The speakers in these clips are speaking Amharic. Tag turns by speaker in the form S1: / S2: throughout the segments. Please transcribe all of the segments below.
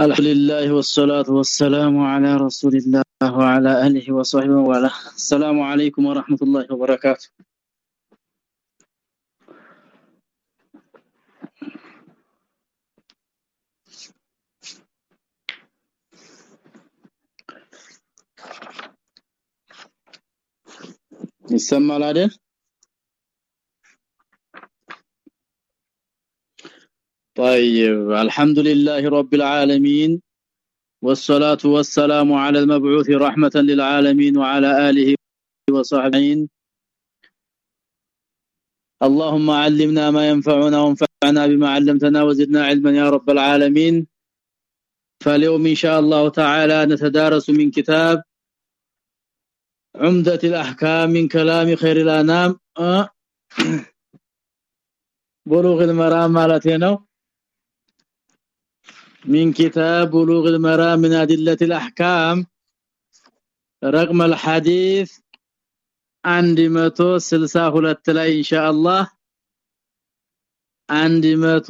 S1: الحمد لله والصلاة والسلام على رسول الله وعلى آله وصحبه وعلى السلام عليكم ورحمة الله وبركاته. يسمى العدل طيب الحمد لله رب العالمين والصلاة والسلام على المبعوث رحمة للعالمين وعلى آله وصحبه. اللهم علمنا ما ينفعنا وانفعنا بما علمتنا وزدنا علما يا رب العالمين. فاليوم إن شاء الله تعالى نتدارس من كتاب عمدة الأحكام من كلام خير الأنام. بلوغ المرام مالتينو. من كتاب بلوغ المرام من أدلة الأحكام رقم الحديث عند متو سلسة ሁለት ላይ ኢንሻአላህ አንድ መቶ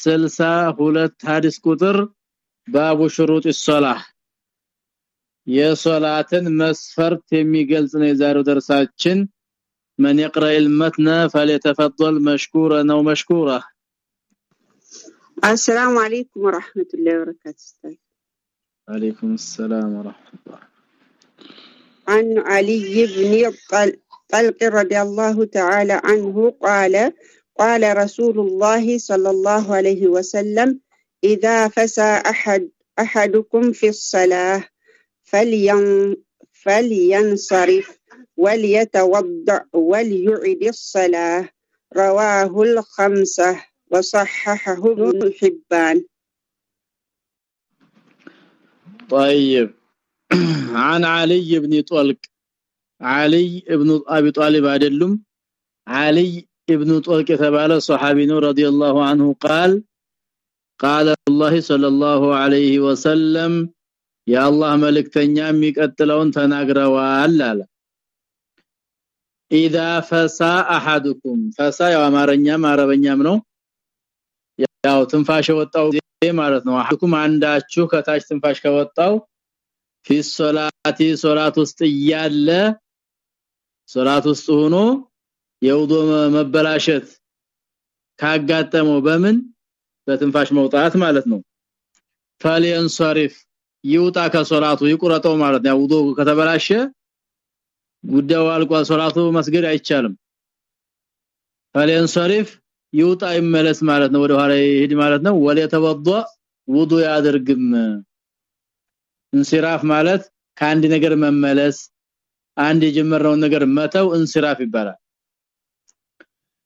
S1: ስልሳ ሁለት ሐዲስ ቁጥር ባቡ ሽሩጥ الصلاه የሶላትን መስፈርት የሚገልጽ ነው የዛሬው ደርሳችን من يقرأ المتن فليتفضل مشكورا او مشكوره
S2: السلام عليكم ورحمة الله وبركاته
S1: عليكم السلام ورحمة الله.
S2: عن علي بن طلق رضي الله تعالى عنه قال قال رسول الله صلى الله عليه وسلم إذا فسى أحد أحدكم في الصلاة فلين فلينصرف وليتوضأ وليعد الصلاة. رواه الخمسة. وصححه ابن حبان
S1: طيب عن علي بن طلق علي ابن ابي طالب አይደሉም علي ابن طلق የተባለ صحابي ነው رضي الله عنه قال قال الله صلى الله عليه وسلم يا الله መልእክተኛ የሚቀጥለውን ተናግረዋል አለ اذا فسا احدكم فسا ያው አማርኛም አረበኛም ነው ያው ትንፋሽ ወጣው ማለት ነው። አሁን አንዳችሁ ከታች ትንፋሽ ከወጣው ፊሶላቲ ሶላት ውስጥ እያለ ሶላት ውስጥ ሆኖ የውዶ መበላሸት ካጋጠመው በምን? በትንፋሽ መውጣት ማለት ነው። ፋሊየንሰሪፍ ይውጣ ከሶላቱ ይቁረጠው ማለት ነው። ውዶ ከተበላሸ ጉዳዩ አልቋል። ሶላቱ መስገድ አይቻልም። ፋሊየንሰሪፍ ይውጣ ይመለስ ማለት ነው። ወደ ኋላ ይሄድ ማለት ነው። ወለ ተወዶ ውዱ ያደርግም እንሲራፍ ማለት ከአንድ ነገር መመለስ አንድ የጀመረውን ነገር መተው እንሲራፍ ይባላል።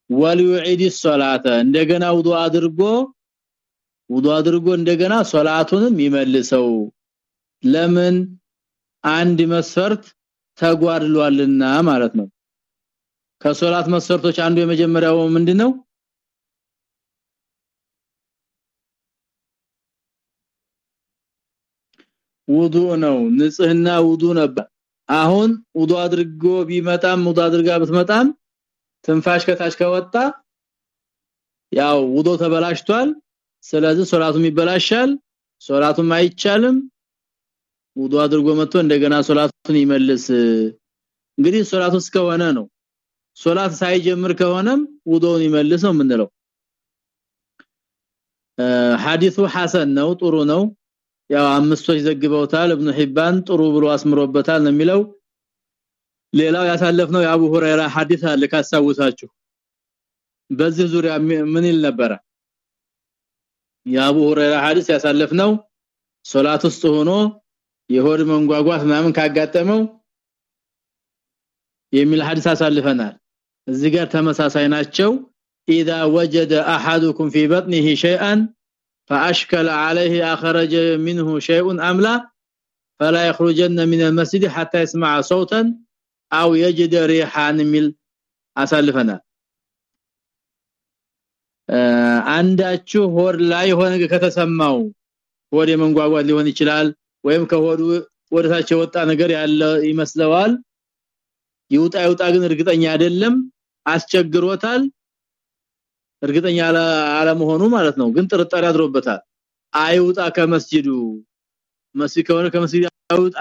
S1: ወልዩዒድ ሶላተ እንደገና ውዱ አድርጎ ውዱ አድርጎ እንደገና ሶላቱንም ይመልሰው። ለምን? አንድ መስፈርት ተጓድሏልና ማለት ነው። ከሶላት መስፈርቶች አንዱ የመጀመሪያው ምንድነው ውዱ ነው። ንጽህና ውዱ ነበር። አሁን ውዱ አድርጎ ቢመጣም ውዱ አድርጋ ብትመጣም ትንፋሽ ከታች ከወጣ ያው ውዱ ተበላሽቷል። ስለዚህ ሶላቱም ይበላሻል ሶላቱም አይቻልም። ውዱ አድርጎ መጥቶ እንደገና ሶላቱን ይመልስ። እንግዲህ ሶላቱ እስከሆነ ነው። ሶላት ሳይጀምር ከሆነም ውዱውን ይመልስ ነው የምንለው። ሐዲሱ ሐሰን ነው ጥሩ ነው ያው አምስቶች ዘግበውታል ኢብኑ ሒባን ጥሩ ብሎ አስምሮበታል ነው የሚለው ሌላው ያሳለፍነው የአቡ ሁረይራ ሐዲስ አለ ካሳውሳችሁ በዚህ ዙሪያ ምን ይል ነበር የአቡ ሁረይራ ሐዲስ ያሳለፍነው ሶላት ውስጥ ሆኖ የሆድ መንጓጓት ምናምን ካጋጠመው የሚል ሐዲስ አሳልፈናል እዚህ ጋር ተመሳሳይ ናቸው اذا وجد احدكم في بطنه شيئا فاشكل عليه اخرج منه شيء ام لا فلا يخرجن من المسجد حتى يسمع صوتا او يجد ريحا من አሳልፈናል አንዳችሁ ሆድ ላይ ሆነ ከተሰማው ሆድ የመንጓጓት ሊሆን ይችላል ወይም ከሆዱ ወደታች የወጣ ነገር ያለ ይመስለዋል ይውጣ ይውጣ ግን እርግጠኛ አይደለም አስቸግሮታል እርግጠኛ አለመሆኑ ማለት ነው። ግን ጥርጣሬ አድሮበታል። አይውጣ ከመስጂዱ። መስጂድ ከሆነ ከመስጂድ አይውጣ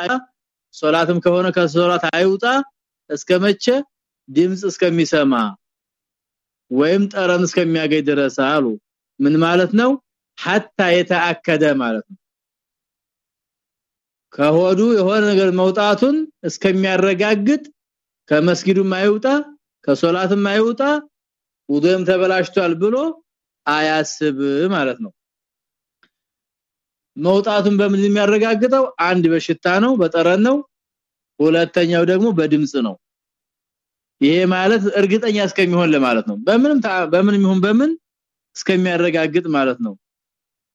S1: ሶላትም ከሆነ ከሶላት አይውጣ እስከመቼ ድምጽ እስከሚሰማ ወይም ጠረን እስከሚያገኝ ድረስ አሉ። ምን ማለት ነው? hatta የተአከደ ማለት ነው። ከሆዱ የሆነ ነገር መውጣቱን እስከሚያረጋግጥ ከመስጊዱም አይውጣ ከሶላትም አይውጣ ውዱም ተበላሽቷል ብሎ አያስብ ማለት ነው። መውጣቱን በምን የሚያረጋግጠው? አንድ በሽታ ነው በጠረን ነው ሁለተኛው ደግሞ በድምጽ ነው። ይሄ ማለት እርግጠኛ እስከሚሆን ለማለት ነው። በምንም በምንም ይሁን በምን እስከሚያረጋግጥ ማለት ነው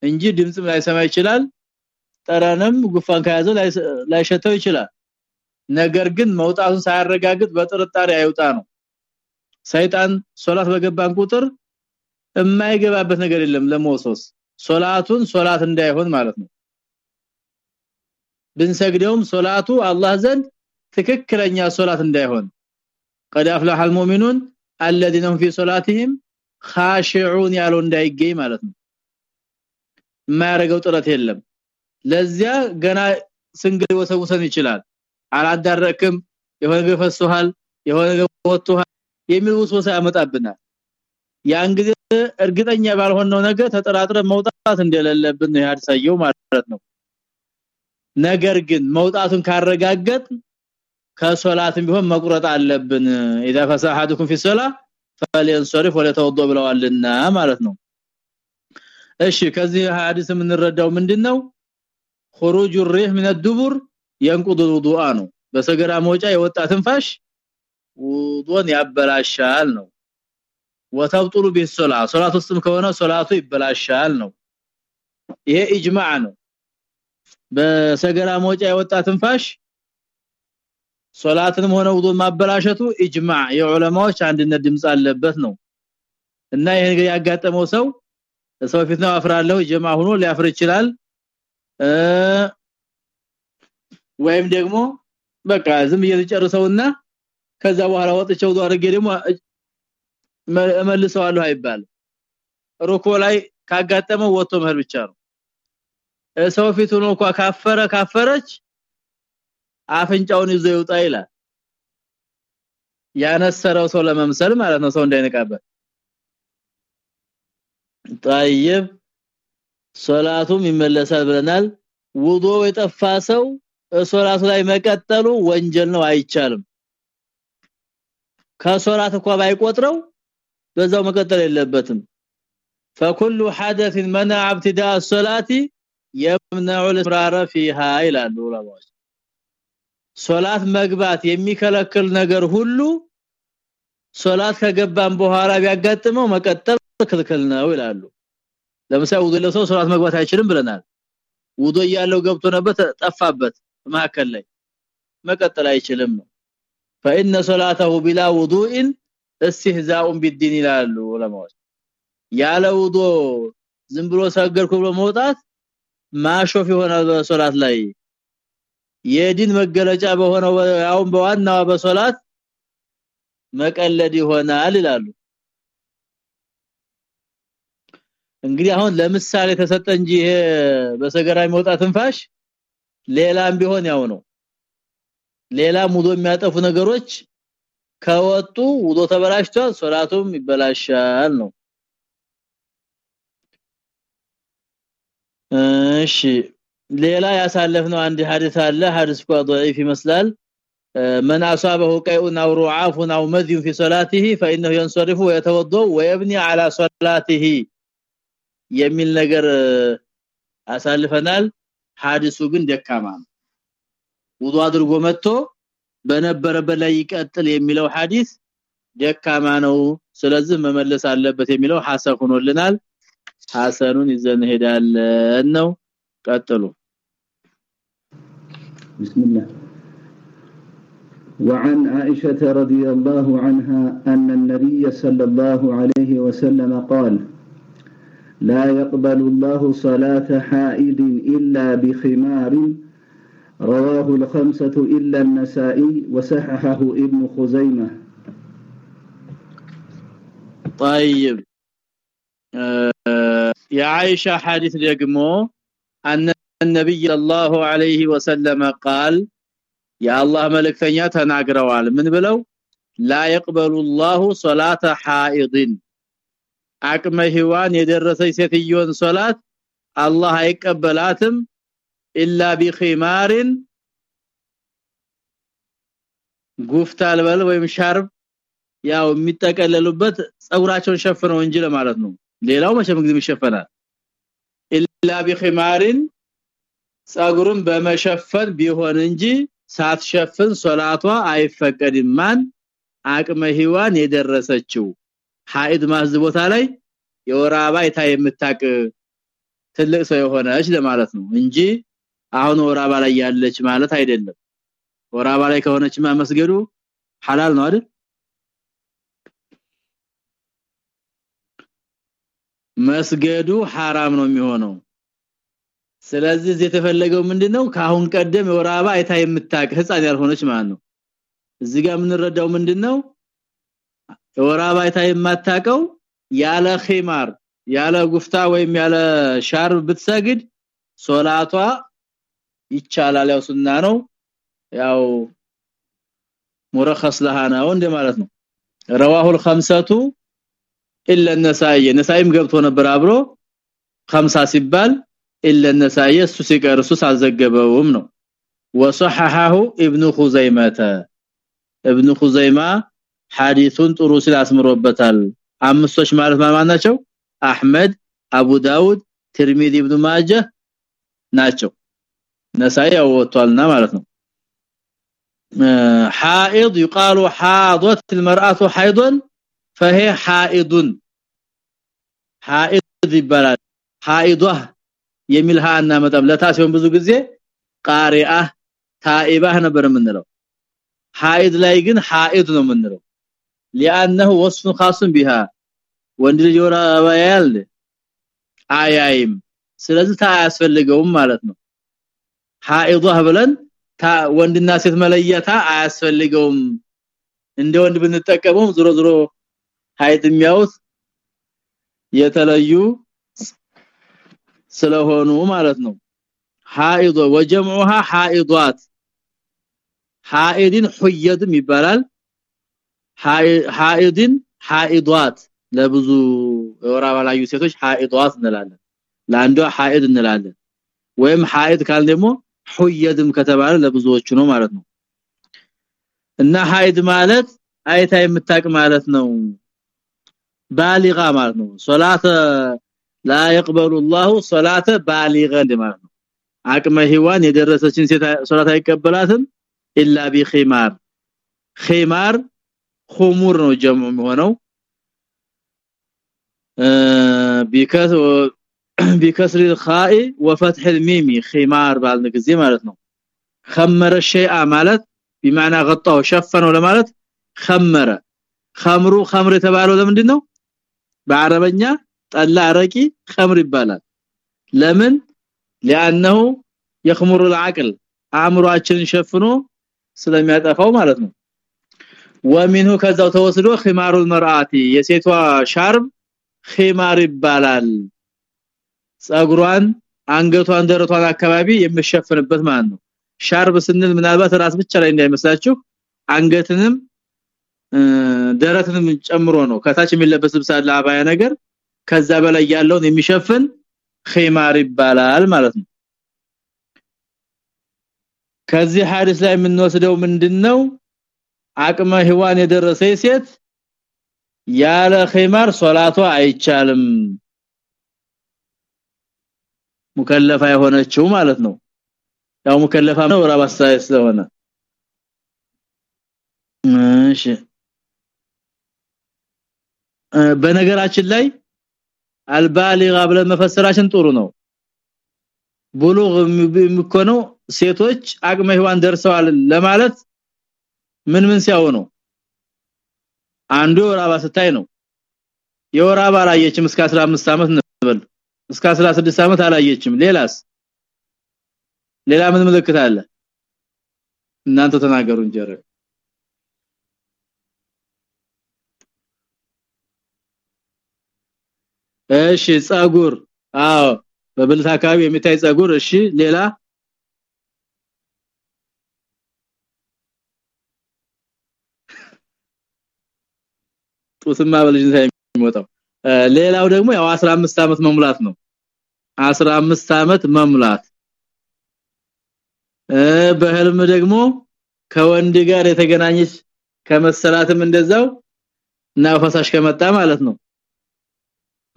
S1: እንጂ ድምጽም ላይሰማ ይችላል ጠረንም ጉፋን ከያዘው ላይሸተው ይችላል። ነገር ግን መውጣቱን ሳያረጋግጥ በጥርጣሬ አይውጣ ነው ሰይጣን ሶላት በገባን ቁጥር የማይገባበት ነገር የለም ለሞሶስ ሶላቱን ሶላት እንዳይሆን ማለት ነው ብንሰግደውም ሶላቱ አላህ ዘንድ ትክክለኛ ሶላት እንዳይሆን قد افلح المؤمنون الذين هم في صلاتهم خاشعون ያለው እንዳይገኝ ማለት ነው የማያረገው ጥረት የለም ለዚያ ገና ስንግል ወሰውሰን ይችላል አላዳረክም የሆነ ገፈሱሃል የሆነ ወጥቷል የሚል ወሰወሳ ያመጣብናል ያን ጊዜ እርግጠኛ ባልሆነው ነገር ተጠራጥረ መውጣት እንደሌለብን ነው ያድሳየው ማለት ነው ነገር ግን መውጣቱን ካረጋገጥ ከሶላትም ቢሆን መቁረጥ አለብን اذا فسحتكم في الصلاه فلينصرف وليتوضا ብለዋልና ማለት ነው እሺ ከዚህ ሐዲስ የምንረዳው ምንድነው خروج الريح من الدبر ينقض الوضوء ነው በሰገራ መውጫ የወጣ ትንፋሽ ውዱን ያበላሻል ነው። ወተብጡሉ ቢሶላ ሶላት ውስጥም ከሆነ ሶላቱ ይበላሻል ነው። ይሄ ኢጅማዕ ነው። በሰገራ መውጫ የወጣ ትንፋሽ ሶላትንም ሆነ ውዱ ማበላሸቱ ኢጅማዕ የዑለማዎች አንድነት ድምጽ አለበት ነው። እና ይሄ ያጋጠመው ሰው ሰው ፊት ነው አፍራለሁ ጀማ ሆኖ ሊያፍር ይችላል። ወይም ደግሞ በቃ ዝም እየጨርሰውና ከዛ በኋላ ወጥቼው አድርጌ ደግሞ እመልሰዋለሁ አይባል ሩኮ ላይ ካጋጠመው ወጥቶ መሄድ ብቻ ነው ሰው ፊት ሆኖ እንኳን ካፈረ ካፈረች አፍንጫውን ይዞ ይውጣ ይላል ያነሰረው ሰው ለመምሰል ማለት ነው ሰው እንዳይነቃበት طيب ሶላቱም ይመለሳል ብለናል ውዶ የጠፋ ሰው ሶላቱ ላይ መቀጠሉ ወንጀል ነው አይቻልም ከሶላት እንኳን ባይቆጥረው በዛው መቀጠል የለበትም فكل حدث منع ابتداء الصلاه يمنع الاصرار فيها ይላሉ ዑለማዎች ሶላት መግባት የሚከለክል ነገር ሁሉ ሶላት ከገባን በኋላ ቢያጋጥመው መቀጠል ክልክል ነው ይላሉ ለምሳሌ ውዱ ለሰው ሶላት መግባት አይችልም ብለናል ውዱ ያለው ገብቶ ነበር ጠፋበት ማከለ ላይ መቀጠል አይችልም ነው فإن صلاته بلا وضوء استهزاء بالدين ይላሉ ዑለማዎች ያለ ውዱ ዝም ብሎ ሰገርኩ ብሎ መውጣት ማሾፍ ይሆናል በሶላት ላይ የዲን መገለጫ በሆነው ያውን በዋናው በሶላት መቀለድ ይሆናል ይላሉ እንግዲህ አሁን ለምሳሌ ተሰጠ እንጂ ይሄ በሰገራ የሚወጣ ትንፋሽ ሌላም ቢሆን ያው ነው ሌላ ሙዶ የሚያጠፉ ነገሮች ከወጡ ውዶ ተበላሽቷል ሶላቱም ይበላሻል ነው እሺ ሌላ ያሳለፍነው አንድ ሐዲስ አለ ሐዲስ ቋ ضعيف ይመስላል من اصابه قيء او رعاف او مذي في صلاته فانه ينصرف ويتوضا ويبني على صلاته የሚል ነገር አሳልፈናል ሐዲሱ ግን ደካማ ነው ውዱ አድርጎ መጥቶ በነበረበት ላይ ይቀጥል የሚለው ሐዲስ ደካማ ነው ስለዚህ መመለስ አለበት የሚለው ሐሰን ሆኖልናል ሐሰኑን ይዘን ሄዳለን ነው ቀጥሉ
S3: بسم الله وعن عائشة رضي الله عنها أن النبي صلى الله عليه وسلم قال لا يقبل الله صلاة حائد إلا بخمار رواه الخمسة إلا النسائي وصححه ابن خزيمة
S1: طيب የአይሻ ሐዲስ ደግሞ አነ ነብይ ሰለላሁ ዐለይሂ ወሰለም قال የአላህ መልእክተኛ ተናግረዋል ምን ብለው ላ يقبل الله صلاه حائض አቅመ ሔዋን የደረሰች ሴትዮን ሶላት አላህ አይቀበላትም ኢላ ቢኺማርን ጉፍታል በል ወይም ሻርብ። ያው የሚጠቀለሉበት ጸጉራቸውን ሸፍነው እንጂ ለማለት ነው። ሌላው መቼም ጊዜ ይሸፈናል። ኢላ ቢኺማርን ጸጉርን በመሸፈን ቢሆን እንጂ ሳትሸፍን ሶላቷ አይፈቀድም። ማን? አቅመ ሔዋን የደረሰችው። ሐይድ ማዝ ቦታ ላይ አይታ የምታቅ ትልቅ ሰው የሆነች ለማለት ነው እንጂ አሁን ወራባ ላይ ያለች ማለት አይደለም። ወራባ ላይ ከሆነች መስገዱ ሐላል ነው አይደል? መስገዱ ሐራም ነው የሚሆነው። ስለዚህ የተፈለገው ምንድነው? ካሁን ቀደም ወራባ አይታ የምታቅ ህፃን ያልሆነች ማለት ነው። እዚህ ጋር የምንረዳው ምንድነው? የወራባ አይታ የማታቀው ያለ ኺማር ያለ ጉፍታ ወይም ያለ ሻርብ ብትሰግድ ሶላቷ ይቻላል። ያው ሱና ነው ያው ሙረኸስ ለሃ ነው እንደማለት ነው። رواه الخمسه الا النسائي نسائም ገብቶ ነበር አብሮ 50 ሲባል الا النسائي እሱ ሲቀር እሱ ሳልዘገበውም ነው። وصححه ابن خزيمه ابن خزيمه حديثን ጥሩ ስላስምሮበታል አምስቶች ማለት ማን ናቸው? አህመድ አቡ ዳውድ ትርሚዚ ኢብኑ ማጃ ናቸው። ነሳይ ያወጣልና ማለት ነው حائض يقال حاضت المرأة حيضا فهي حائض حائض ይባላል حائضه የሚል ሃና መጣም ለታሲዮን ብዙ ጊዜ ቃሪአ ታኢባህ ነበር የምንለው حائض ላይ ግን حائض ነው የምንለው لانه وصف خاص بها ወንድ ልጅ ወራ አባያል አያይም ስለዚህ ታያስፈልገውም ማለት ነው ሐኢዷህ ብለን ወንድና ሴት መለየታ አያስፈልገውም። እንደ ወንድ ብንጠቀመው ዝሮ ዝሮ ሀይድ የሚያውስ የተለዩ ስለሆኑ ማለት ነው። ሐኢዶ ወጀምዑሃ ሐኢዷት ሐኢድን ሁየድም ይባላል። ሐኢድን ሐኢዷት ለብዙ ወራ ባላዩ ሴቶች ሐኢዷት እንላለን። ለአንዷ ሐኢድ እንላለን። ወይም ሐኢድ ካል ሁየድም ከተባለ ለብዙዎቹ ነው ማለት ነው እና ሀይድ ማለት አይታ የምታቅ ማለት ነው ባሊጋ ማለት ነው ሶላተ ላ يقبل الله ሶላተ ባሊጋ ማለት ነው አቅመ ሔዋን የደረሰችን ሴት ሶላት አይቀበላትም ኢላ ቢኺማር ኺማር ኹሙር ነው ጀሙ የሚሆነው ቢከስ بكسر الخاء وفتح الميم خمار ባልን ጊዜ ማለት ነው خمر الشيء ማለት بمعنى غطاه ሸፈነው ለማለት خمر خمሩ خمر የተባለው ለምንድነው? በአረበኛ ጠላ አረቂ خمر ይባላል ለምን لانه يخمر العقل አእምሮአችንን ሸፍኖ ስለሚያጠፋው ማለት ነው ወሚንሁ ከዛው ተወስዶ ኺማሩል መርአቲ የሴቷ ሻርብ ኺማር ይባላል ጸጉሯን አንገቷን ደረቷን አካባቢ የምሸፍንበት ማለት ነው። ሻርብ ስንል ምናልባት ራስ ብቻ ላይ እንዳይመስላችሁ አንገትንም ደረትንም ጨምሮ ነው። ከታች የሚለበስ ልብስ አለ አባያ ነገር። ከዛ በላይ ያለውን የሚሸፍን ኺማር ይባላል ማለት ነው። ከዚህ ሐዲስ ላይ የምንወስደው ምንድነው? አቅመ ሔዋን የደረሰ ሴት ያለ ኺማር ሶላቷ አይቻልም ሙከለፋ የሆነችው ማለት ነው። ያው ሙከለፋ ነው ራባሳ ስለሆነ። እሺ። በነገራችን ላይ አልባሊጋ ብለን መፈሰራችን ጥሩ ነው። ቡሉግ የሚኮነው ሴቶች አቅመ ሔዋን ደርሰዋል ለማለት ምን ምን ሲያው ነው? አንዱ ወራባ ስታይ ነው። የወራባ ላየችም እስከ 15 አመት ነበር እስከ 16 አመት አላየችም። ሌላስ? ሌላ ምን ምልክት አለ? እናንተ ተናገሩ እንጀረ እሺ ጻጉር አዎ በብልት አካባቢ የሚታይ ጸጉር እሺ ሌላ? ጡትማ በልጅነት የሚወጣው ሌላው ደግሞ ያው 15 አመት መሙላት ነው። 15 አመት መሙላት። በህልም ደግሞ ከወንድ ጋር የተገናኘች ከመሰላትም እንደዛው እና ፈሳሽ ከመጣ ማለት ነው።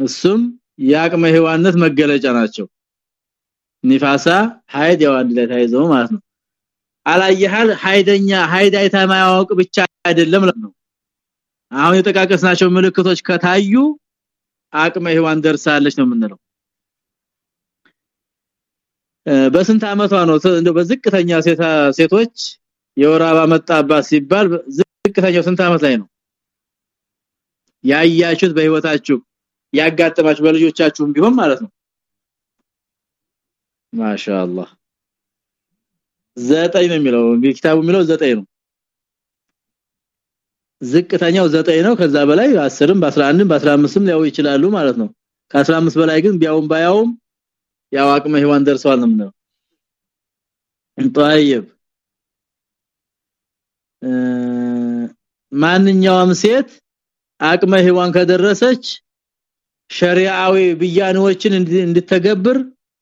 S1: እሱም የአቅመ ሔዋንነት መገለጫ ናቸው። ኒፋሳ ሀይድ ያው አንድ ማለት ነው። አላየሃል? ሀይደኛ ሀይድ አይታ ማያውቅ ብቻ አይደለም ነው። አሁን የተጠቃቀስናቸው ምልክቶች ከታዩ አቅመ ሔዋን ደርሳለች ነው የምንለው። በስንት አመቷ ነው? እንደው በዝቅተኛ ሴቶች የወር መጣባት ሲባል ዝቅተኛው ስንት አመት ላይ ነው? ያያችሁት በህይወታችሁ ያጋጠማችሁ በልጆቻችሁም ቢሆን ማለት ነው። ማሻአላህ። ዘጠኝ ነው የሚለው ኪታቡ የሚለው ዘጠኝ ነው ዝቅተኛው ዘጠኝ ነው ከዛ በላይ 10ም በ11ም በ15ም ሊያው ይችላሉ ማለት ነው ከ15 በላይ ግን ቢያውም ባያውም ያው አቅመ ሔዋን ደርሰዋል ነው ነው طيب ማንኛውም ሴት አቅመ ሔዋን ከደረሰች ሸሪዓዊ ብያኔዎችን እንድትተገብር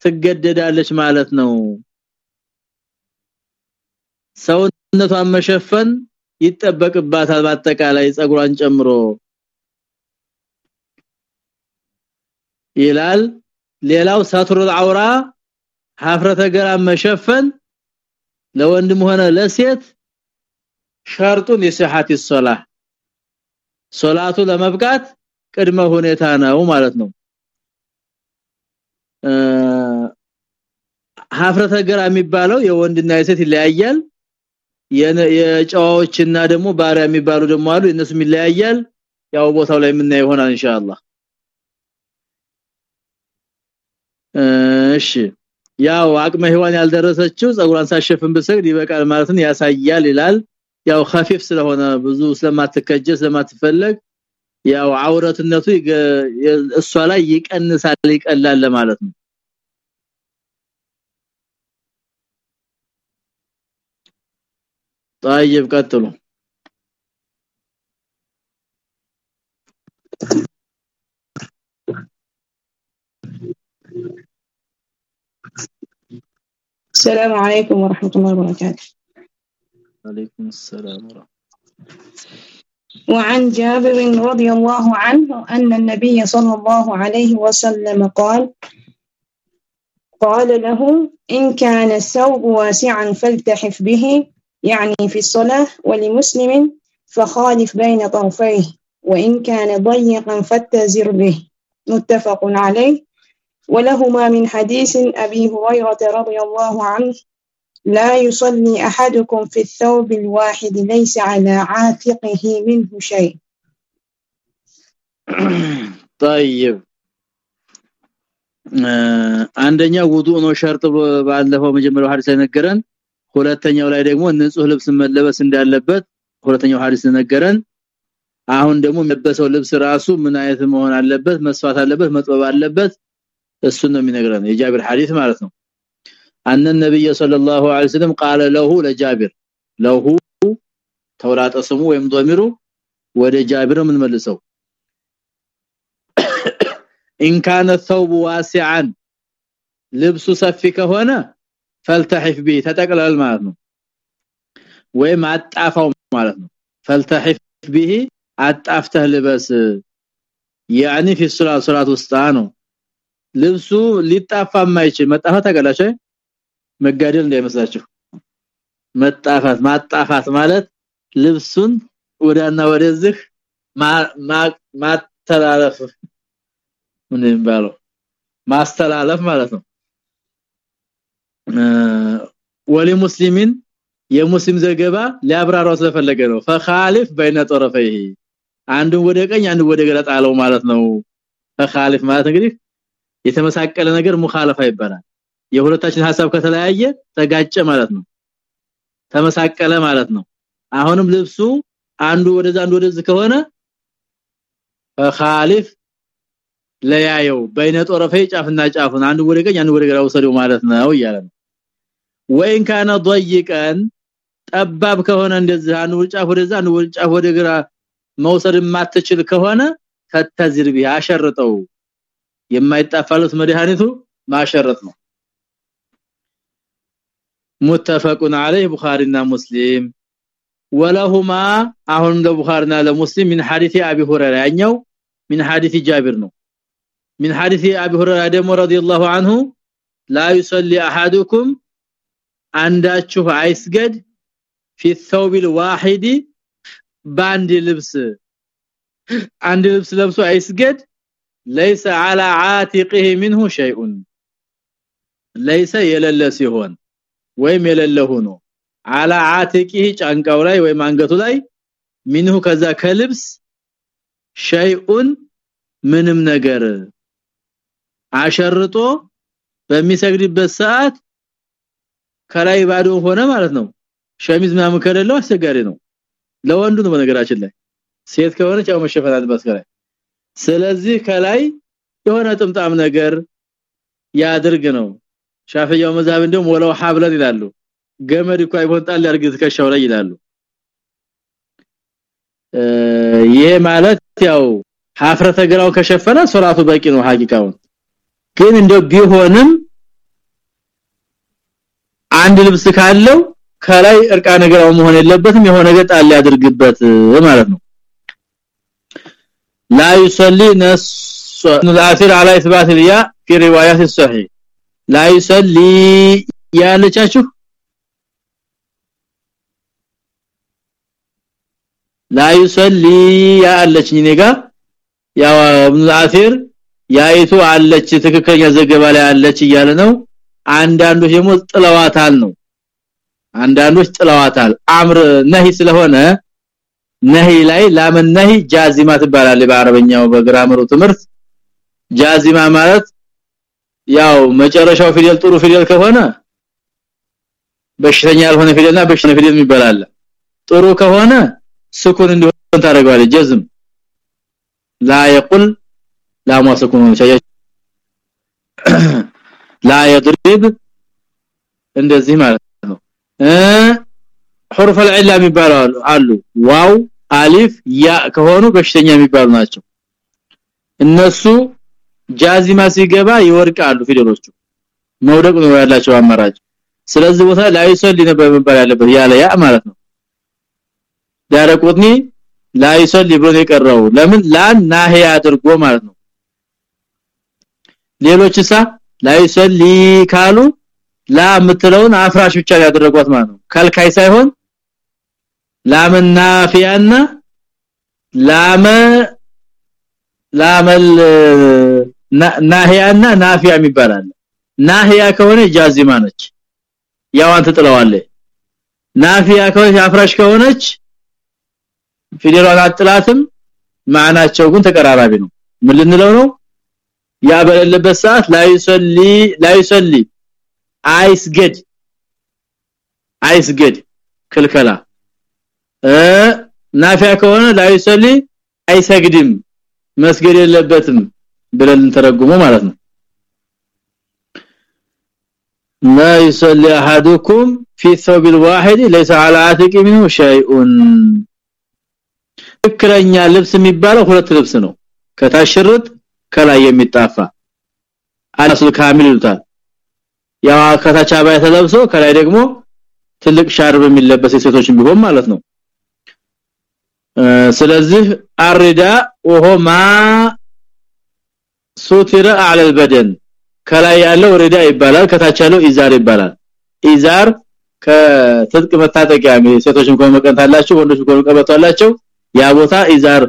S1: ትገደዳለች ማለት ነው ሰውነቷን መሸፈን ይጠበቅባታል በአጠቃላይ ጸጉሯን ጨምሮ። ይላል ሌላው ሳትሩል አውራ ሀፍረተ ገራ መሸፈን ለወንድም ሆነ ለሴት ሸርጡን የሰሐት ሶላት ሶላቱ ለመብቃት ቅድመ ሁኔታ ነው ማለት ነው። ሀፍረተ ገራ የሚባለው የወንድና የሴት ይለያያል። የጨዋዎችና ደግሞ ባሪያ የሚባሉ ደግሞ አሉ። እነሱም ይለያያል። ያው ቦታው ላይ የምናየው ይሆናል ኢንሻአላህ። እሺ። ያው አቅመ ሔዋን ያልደረሰችው ጸጉሯን ሳሸፍን ብሰግድ ይበቃል ማለትን ያሳያል ይላል። ያው ኸፊፍ ስለሆነ ብዙ ስለማትከጀ ስለማትፈለግ ያው አውረትነቱ እሷ ላይ ይቀንሳል ይቀላል ማለት ነው طيب قتلوا.
S4: السلام عليكم ورحمة الله وبركاته.
S1: وعليكم السلام ورحمة
S4: وعن جابر رضي الله عنه أن النبي صلى الله عليه وسلم قال قال له إن كان الثوب واسعا فالتحف به يعني في الصلاة ولمسلم فخالف بين طرفيه وإن كان ضيقا فاتزر به متفق عليه ولهما من حديث أبي هريرة رضي الله عنه لا يصلي أحدكم في الثوب الواحد ليس على عاتقه منه شيء
S1: طيب አንደኛው ውዱእ ነው ሸርጥ ባለፈው መጀመሪያው ሐዲስ ነገረን ሁለተኛው ላይ ደግሞ ንጹህ ልብስ መለበስ እንዳለበት ሁለተኛው ሐዲስ ነገረን አሁን ደግሞ መበሰው ልብስ ራሱ ምን አይነት መሆን አለበት መስፋት አለበት መጥበብ አለበት እሱ ነው የሚነግረን የጃብር ሐዲስ ማለት ነው አን ነብይ ሰለላሁ ዐለይሂ ወሰለም قال له ለጃብር ለሁ ተውራጠ ስሙ ወይም ዶሚሩ ወደ ጃብር ምን መልሰው ኢን ካነ الثوب واسعا ልብሱ ሰፊ ከሆነ ፈልተحፍ ቢ ተጠቅለል ማለት ነው። ወይም አጣፋው ማለት ነው። ፈልተحፍ به አጣፍተህ ልበስ። يعني في الصلاه صلاه ውስጣ ልብሱ ሊጣፋ የማይችል መጣፋት አገላሽ መጋደል እንዳይመስላችሁ። መጣፋት ማጣፋት ማለት ልብሱን ወዳና ወደዚህ ማተላለፍ ምን ባለው ማስተላለፍ ማለት ነው። ወሊ ሙስሊሚን የሙስሊም ዘገባ ሊያብራራው ስለፈለገ ነው። ፈኻሊፍ በይነ ጠረፈይሂ አንዱን ወደ ቀኝ አንዱን ወደ ግራ ጣለው ማለት ነው። ፈኻሊፍ ማለት እንግዲህ የተመሳቀለ ነገር ሙኻለፋ ይባላል። የሁለታችን ሐሳብ ከተለያየ ተጋጨ ማለት ነው። ተመሳቀለ ማለት ነው። አሁንም ልብሱ አንዱ ወደዛ አንዱ ወደዚህ ከሆነ ኻሊፍ ለያየው በይነ ጦረፈይ ጫፍና ጫፉን አንዱ ወደ ቀኝ አንዱ ወደ ግራ ወሰደው ማለት ነው ነው ወይን ካነ ضيقን ጠባብ ከሆነ እንደዛ አንውጫፍ ወደዛ አንውጫፍ ወደ ግራ መውሰድ ማትችል ከሆነ ፈተዝር ቢያ አሸርጠው። የማይጣፋሉት መድሃኒቱ ማሸረጥ ነው። متفقون عليه بخارينا مسلم ولهما አሁን ለቡኻሪና ለሙስሊም من حديث ابي هريره ያኛው من حديث جابر ነው። من حديث ابي هريره ደግሞ رضي الله عنه لا يصلي احدكم አንዳችሁ አይስገድ في الثوب الواحد ባንድ ልብስ አንድ ልብስ ለብሶ አይስገድ ليس على عاتقه منه شيء ليس የለለ ሲሆን ወይም የለለ ሆኖ على عاتقه ጫንቃው ላይ ወይም አንገቱ ላይ منه ከዛ ከልብስ شيء ምንም ነገር አሸርጦ በሚሰግድበት ሰዓት ከላይ ባዶ ሆነ ማለት ነው። ሸሚዝ ምናምን ከሌለው አስቸጋሪ ነው። ለወንዱ ነው በነገራችን ላይ። ሴት ከሆነች ያው መሸፈን አለበት ከላይ። ስለዚህ ከላይ የሆነ ጥምጣም ነገር ያድርግ ነው። ሻፊያው መዛብ እንደውም ወለው ሐብለን ይላሉ። ገመድ እኮ አይቦንጣል ያርግ ትከሻው ላይ ይላሉ። ይሄ ማለት ያው ሀፍረተ ግራው ከሸፈነ ሶላቱ በቂ ነው ሐቂቃውን። ግን እንደው ቢሆንም አንድ ልብስ ካለው ከላይ እርቃ ነገራው መሆን የለበትም የሆነ ነገር ጣል ያድርግበት ማለት ነው لا يصلي نص الاثر على اثبات الياء في روايات الصحيح لا يصلي ያለቻችሁ لا يصلي ያለች ኔጋ ያው ابن الاثر ያይቱ አለች ትክክለኛ ዘገባ ላይ አለች እያለ ነው አንዳንዶች ደግሞ ጥለዋታል ነው አንዳንዶች ጥለዋታል አምር ነሂ ስለሆነ ነሂ ላይ ላምን ነሂ ጃዚማ ትባላለች በአረበኛው በግራመሩ ትምህርት ጃዚማ ማለት ያው መጨረሻው ፊደል ጥሩ ፊደል ከሆነ በሽተኛ ያልሆነ ፊደልና በሽተኛ ፊደል የሚባላል ጥሩ ከሆነ ስኩን እንዲሆን ታደርገዋለች ጀዝም ላ يقل لا ማስኩን ነው ላ يضرب እንደዚህ ማለት ነው እ حرف العله የሚባሉ አሉ ዋው አሊፍ ያ ከሆኑ በሽተኛ የሚባሉ ናቸው እነሱ ጃዚማ ሲገባ ይወርቃሉ ፊደሎቹ መውደቅ ነው ያላቸው አማራጭ ስለዚህ ቦታ ላይ ሰሊ ነበር መባል ያለበት ያለ ያ ማለት ነው ዳረቁትኒ ላይ ሰሊ ብሎ የቀረው ለምን ላን ናሂ አድርጎ ማለት ነው ሌሎችሳ ላይ ሰሊ ካሉ ላ የምትለውን አፍራሽ ብቻ ያደረጓት ማለት ነው። ከልካይ ሳይሆን ላምና ፊያና ላመ ላመል ናሂያና ናፊያ የሚባላል ናሂያ ከሆነ ጃዚማ ነች። ያው አንተ ጥለዋለህ ናፊያ ከሆነ አፍራሽ ከሆነች ፊደሏን አጥላትም ማናቸው ግን ተቀራራቢ ነው። ምን ልንለው ነው ያ በሌለበት ሰዓት ላይሰሊ ላይሰሊ አይስገድ አይስገድ ክልከላ እ ናፊያ ከሆነ ላይሰሊ አይሰግድም መስገድ የለበትም ብለን ተረጉሞ ማለት ነው لا يصلي احدكم في ثوب الواحد ليس على عاتق منه شيء ትክክለኛ ልብስ የሚባለው ሁለት ልብስ ነው ከታሽርጥ ከላይ የሚጣፋ አለሱል ካሚል ይሉታል ያው ከታች አባያ ተለብሶ ከላይ ደግሞ ትልቅ ሻርብ የሚለበስ የሴቶችን ቢሆን ማለት ነው ስለዚህ አርዳ ወሆማ ሱትረ على البدن ከላይ ያለው ሪዳ ይባላል ከታች ያለው ኢዛር ይባላል ኢዛር ከትጥቅ መታጠቂያ ሴቶችም ከመቀንታላቸው ወንዶች ከመቀበቷላቸው ያ ቦታ ኢዛር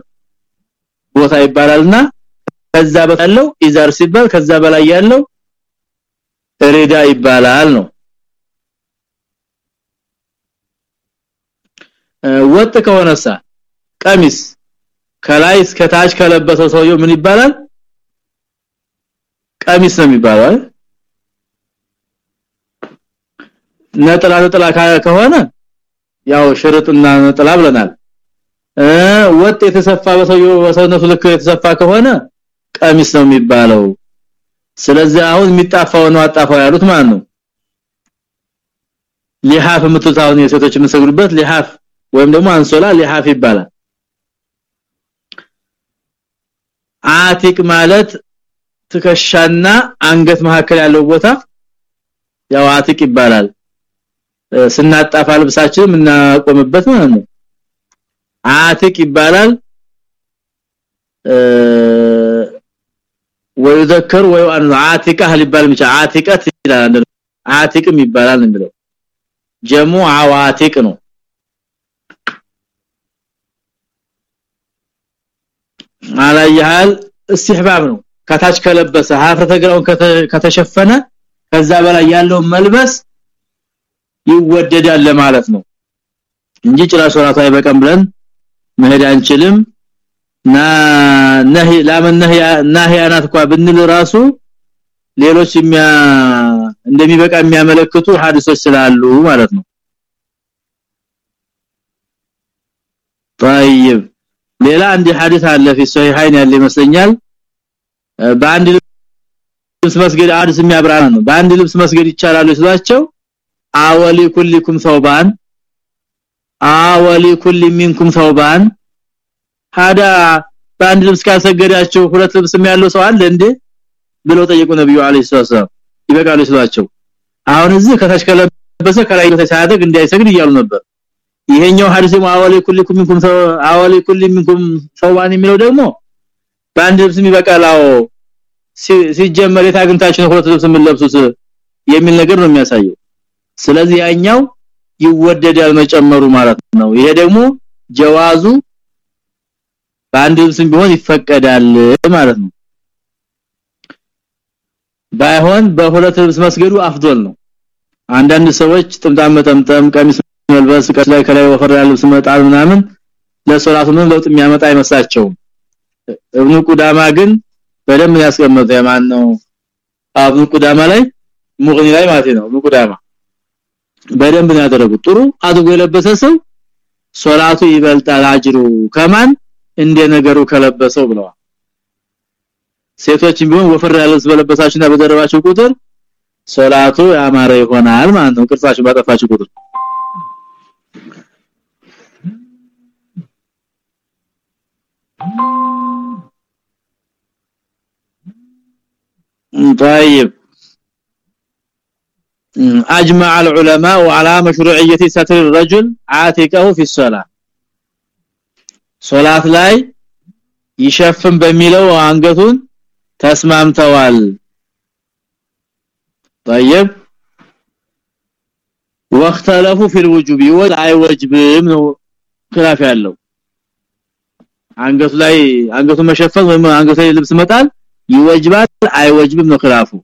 S1: ቦታ ይባላልና ከዛ በታለው ኢዛር ሲባል ከዛ በላይ ያለው ሪዳ ይባላል ነው። ወጥ ከሆነሳ ቀሚስ ከላይ እስከ ታች ከለበሰው ሰውየው ምን ይባላል? ቀሚስ ነው የሚባለው ነጥላ ነጥላ ከሆነ ያው ሽርጥና ነጥላ ብለናል። ወጥ የተሰፋ በሰውየው በሰውነቱ ልክ የተሰፋ ከሆነ ቀሚስ ነው የሚባለው። ስለዚህ አሁን የሚጣፋው ነው አጣፋው ያሉት ማን ነው? ሊሃፍ የምትታውን የሴቶች የምሰግዱበት ሊሃፍ ወይም ደግሞ አንሶላ ሊሃፍ ይባላል። አቲቅ ማለት ትከሻና አንገት መካከል ያለው ቦታ ያው አቲቅ ይባላል። ስናጣፋ ልብሳችን እናቆምበት ማለት ነው። አቲቅ ይባላል ወይዘከር ወይ አቲቃ ሊባል ምቻ አቲቀት ይላል አቲቅም ይባላል እንግዲህ ጀሙ አዋቲቅ ነው አላየሃል استحباب ነው ከታች ከለበሰ ሀፍረተ ግራውን ከተሸፈነ ከዛ በላይ ያለው መልበስ ይወደዳል ለማለት ነው እንጂ ጭራሽ ሶላቱ አይበቃም ብለን መሄድ አንችልም ና ነህ ለምን ነህያናት እንኳን ብንል ራሱ ሌሎች እንደሚበቃ የሚያመለክቱ ሐዲሶች ስላሉ ማለት ነው طيب ሌላ አንድ ሐዲስ አለ في الصحيحين ያለ ይመስለኛል በአንድ ልብስ መስገድ ሐዲስ የሚያብራራ ነው በአንድ ልብስ መስገድ ይቻላል ስላቸው አወሊ ኩልኩም ثوبان አወሊ ኩል ሚንኩም ثوبان ታዳ በአንድ ልብስ ካሰገዳቸው ሁለት ልብስም ያለው ሰው አለ እንዴ? ብለው ጠየቁ ነብዩ አለይሂ ሰላም ይበቃል ይስላቸው አሁን እዚህ ከታች ከለበሰ ከላይ ሳያደግ እንዳይሰግድ እያሉ ነበር። ይሄኛው ሐዲስ ማዋሊ ኩልኩም ሚንኩም አዋሊ ኩል ሚንኩም ሰዋን የሚለው ደግሞ በአንድ ልብስ ይበቃላው ሲጀመር የታግንታችሁ ሁለት ልብስ የምለብሱት የሚል ነገር ነው የሚያሳየው። ስለዚህ ያኛው ይወደዳል መጨመሩ ማለት ነው። ይሄ ደግሞ ጀዋዙ በአንድ ልብስም ቢሆን ይፈቀዳል ማለት ነው። ባይሆን በሁለት ልብስ መስገዱ አፍዶል ነው። አንዳንድ ሰዎች ጥምጣም መጠምጠም ቀሚስ መልበስ ከላይ ከላይ ወፈር ያለ ልብስ መጣል ምናምን ለሶላቱ ምን ለውጥ የሚያመጣ አይመስላቸውም። እብኑ ቁዳማ ግን በደንብ ያስቀመጠ የማን ነው? አብኑ ቁዳማ ላይ ሙግኒ ላይ ማለት ነው። እብኑ ቁዳማ በደንብ ያደረጉት። ጥሩ አድርጎ የለበሰ ሰው ሶላቱ ይበልጣል አጅሩ። ከማን እንደ ነገሩ ከለበሰው ብለዋል ሴቶችም ቢሆን ወፈር ያለ ልብስ በለበሳችሁና በደረባችሁ ቁጥር ሶላቱ ያማረ ይሆናል ማለት ነው ቅርጻችሁ ባጠፋችሁ ቁጥር طيب اجمع العلماء على مشروعيه ستر الرجل عاتقه في الصلاه ሶላት ላይ ይሸፍን በሚለው አንገቱን ተስማምተዋል። طيب واختلفوا في الوجوب والعوجبም ነው خلاف ያለው። አንገቱ ላይ አንገቱ መሸፈን ወይም አንገቱ ላይ ልብስ መጣል ይወጅባል አይወጅብም ነው خلافو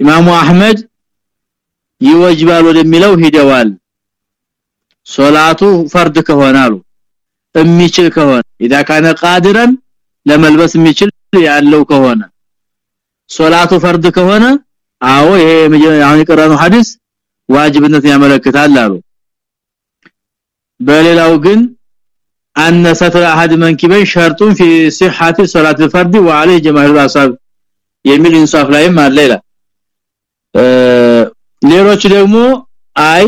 S1: ኢማሙ አህመድ ይወጅባል ወደሚለው ሄደዋል ሶላቱ ፈርድ ከሆነ አሉ። የሚችል ከሆነ اذا كان قادرا ለመልበስ የሚችል ያለው ከሆነ ሶላቱ ፈርድ ከሆነ አዎ ይሄ አሁን የቀረነው ሐዲስ ዋጅብነት ያመለክታል አሉ በሌላው ግን ان ستر احد منكبين شرط في صحه صلاه الفرد وعليه جماهير الاصحاب የሚል ኢንሳፍ ላይም አለ ይላል ሌሎች ደግሞ አይ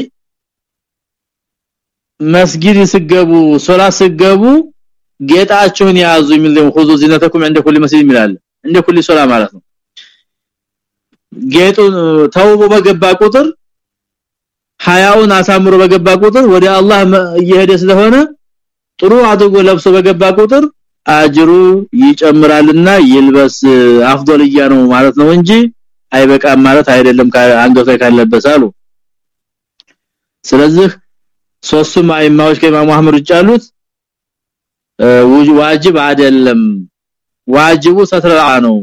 S1: መስጊድ ሲገቡ ሶላት ሲገቡ ጌጣቸውን ያዙ የሚል ነው ሁዙ ዚነተኩም እንደ ኩል መስጊድ ይላል እንደ ኩል ሶላ ማለት ነው። ጌጡ ተውቦ በገባ ቁጥር ሀያውን አሳምሮ በገባ ቁጥር ወደ አላህ እየሄደ ስለሆነ ጥሩ አድርጎ ለብሶ በገባ ቁጥር አጅሩ ይጨምራልና ይልበስ አፍዶልያ ነው ማለት ነው እንጂ አይበቃም ማለት አይደለም አንገቱ ላይ ካለበሳሉ ስለዚህ ሶስቱም አይማዎች ከኢማሙ አህመድ ውጭ ያሉት ዋጅብ አይደለም። ዋጅቡ ሰትራ ነው።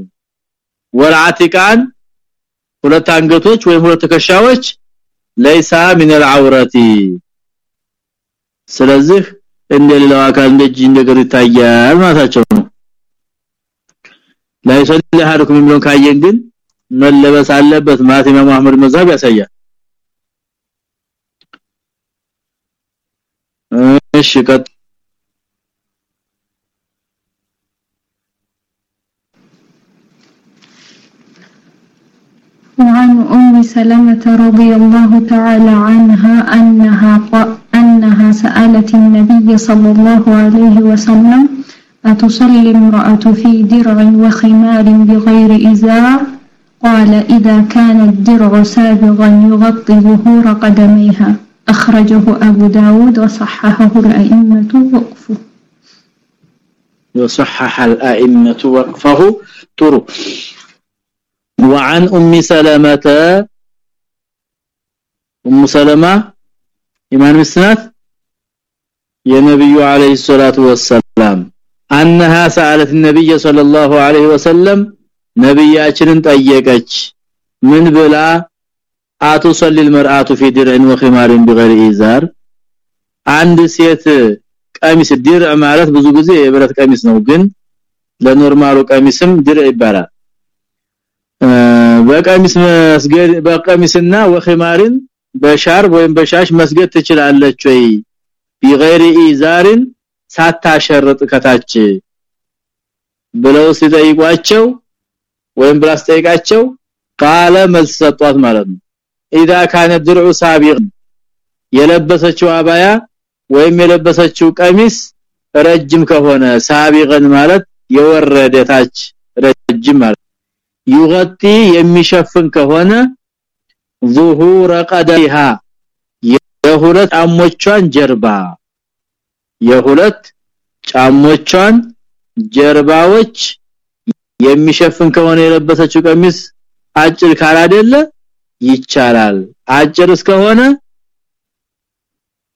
S1: ወልዓቲቃን ሁለት አንገቶች ወይም ሁለት ትከሻዎች ليس من العورة ስለዚህ እንደሌላው አካል እንደጅ ነገር ይታያል ማለታቸው ነው። ليس لحالكم من كاين ግን መለበስ አለበት ማለት ኢማሙ መዛብ ያሳያል። شرکت
S5: وعن أم سلمة رضي الله تعالى عنها أنها أنها سألت النبي صلى الله عليه وسلم أتصلي امرأة في درع وخمار بغير إزار؟ قال إذا كان الدرع سابغا يغطي ظهور قدميها. أخرجه أبو داود وصححه الأئمة وقفه.
S1: وصحح الأئمة وقفه. طرق وعن أم سلمة. أم سلمة. إمام السنة يا نبي عليه الصلاة والسلام. أنها سألت النبي صلى الله عليه وسلم. نبياتنا طيقت من بلا አቱሰሊ المرأة في درع وخمار بغير إزار አንድ ሴት ቀሚስ ድርዕ ማለት ብዙ ጊዜ የብረት ቀሚስ ነው ግን ለኖርማሉ ቀሚስም ድርዕ ይባላል በቀሚስ መስገድ በቀሚስና ወኺማሪን በሻርብ ወይም በሻሽ መስገድ ትችላለች ወይ بغير إزار ሳታሸርጥ ከታች ብለው ሲጠይቋቸው ወይም ብላስ ጠይቃቸው ቃለ መልስ ሰጧት ማለት ነው اذا كان الدرع سابقا የለበሰችው አባያ ወይም የለበሰችው ቀሚስ ረጅም ከሆነ ሳቢቀን ማለት የወረደታች ረጅም ማለት። ይغطي የሚሸፍን ከሆነ ظهور قدها የሁለት ጫሞቿን ጀርባ። የሁለት ጫሞቿን ጀርባዎች የሚሸፍን ከሆነ የለበሰችው ቀሚስ አጭር ካላደለ ይቻላል አጭር እስከሆነ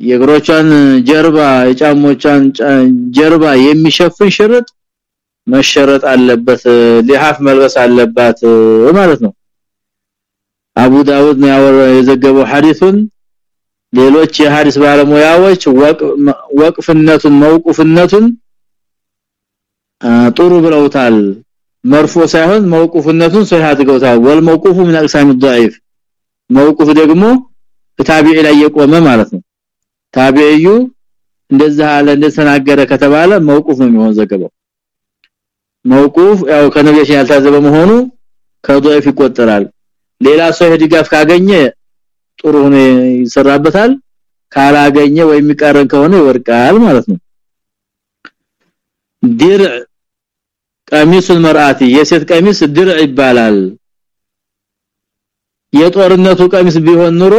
S1: የእግሮቿን ጀርባ የጫሞቿን ጀርባ የሚሸፍን ሽርጥ መሸረጥ አለበት ሊሃፍ መልበስ አለባት ማለት ነው አቡ ዳውድ ነው የዘገበው ሐዲሱን ሌሎች የሐዲስ ባለሙያዎች ወቅፍነቱን መውቁፍነቱን ጥሩ ብለውታል መርፎ ሳይሆን መውቁፍነቱን ሰሂህ አድርገውታል ወልመውቁፉ ምን አቅሳም ضعيف መውቁፍ ደግሞ ታቢዒ ላይ የቆመ ማለት ነው። ታቢዒዩ እንደዛ አለ እንደተናገረ ከተባለ መውቁፍ ነው የሚሆን ዘገባው። መውቁፍ ያው ከነቢያችን ያልታዘበ መሆኑ ከዶይፍ ይቆጠራል። ሌላ ሰው ድጋፍ ካገኘ ጥሩ ሆነ ይሰራበታል። ካላገኘ ወይም ይቀረን ከሆነ ይወርቃል ማለት ነው። ድር ቀሚስ المرአቲ የሴት ቀሚስ ድር ይባላል። የጦርነቱ ቀሚስ ቢሆን ኑሮ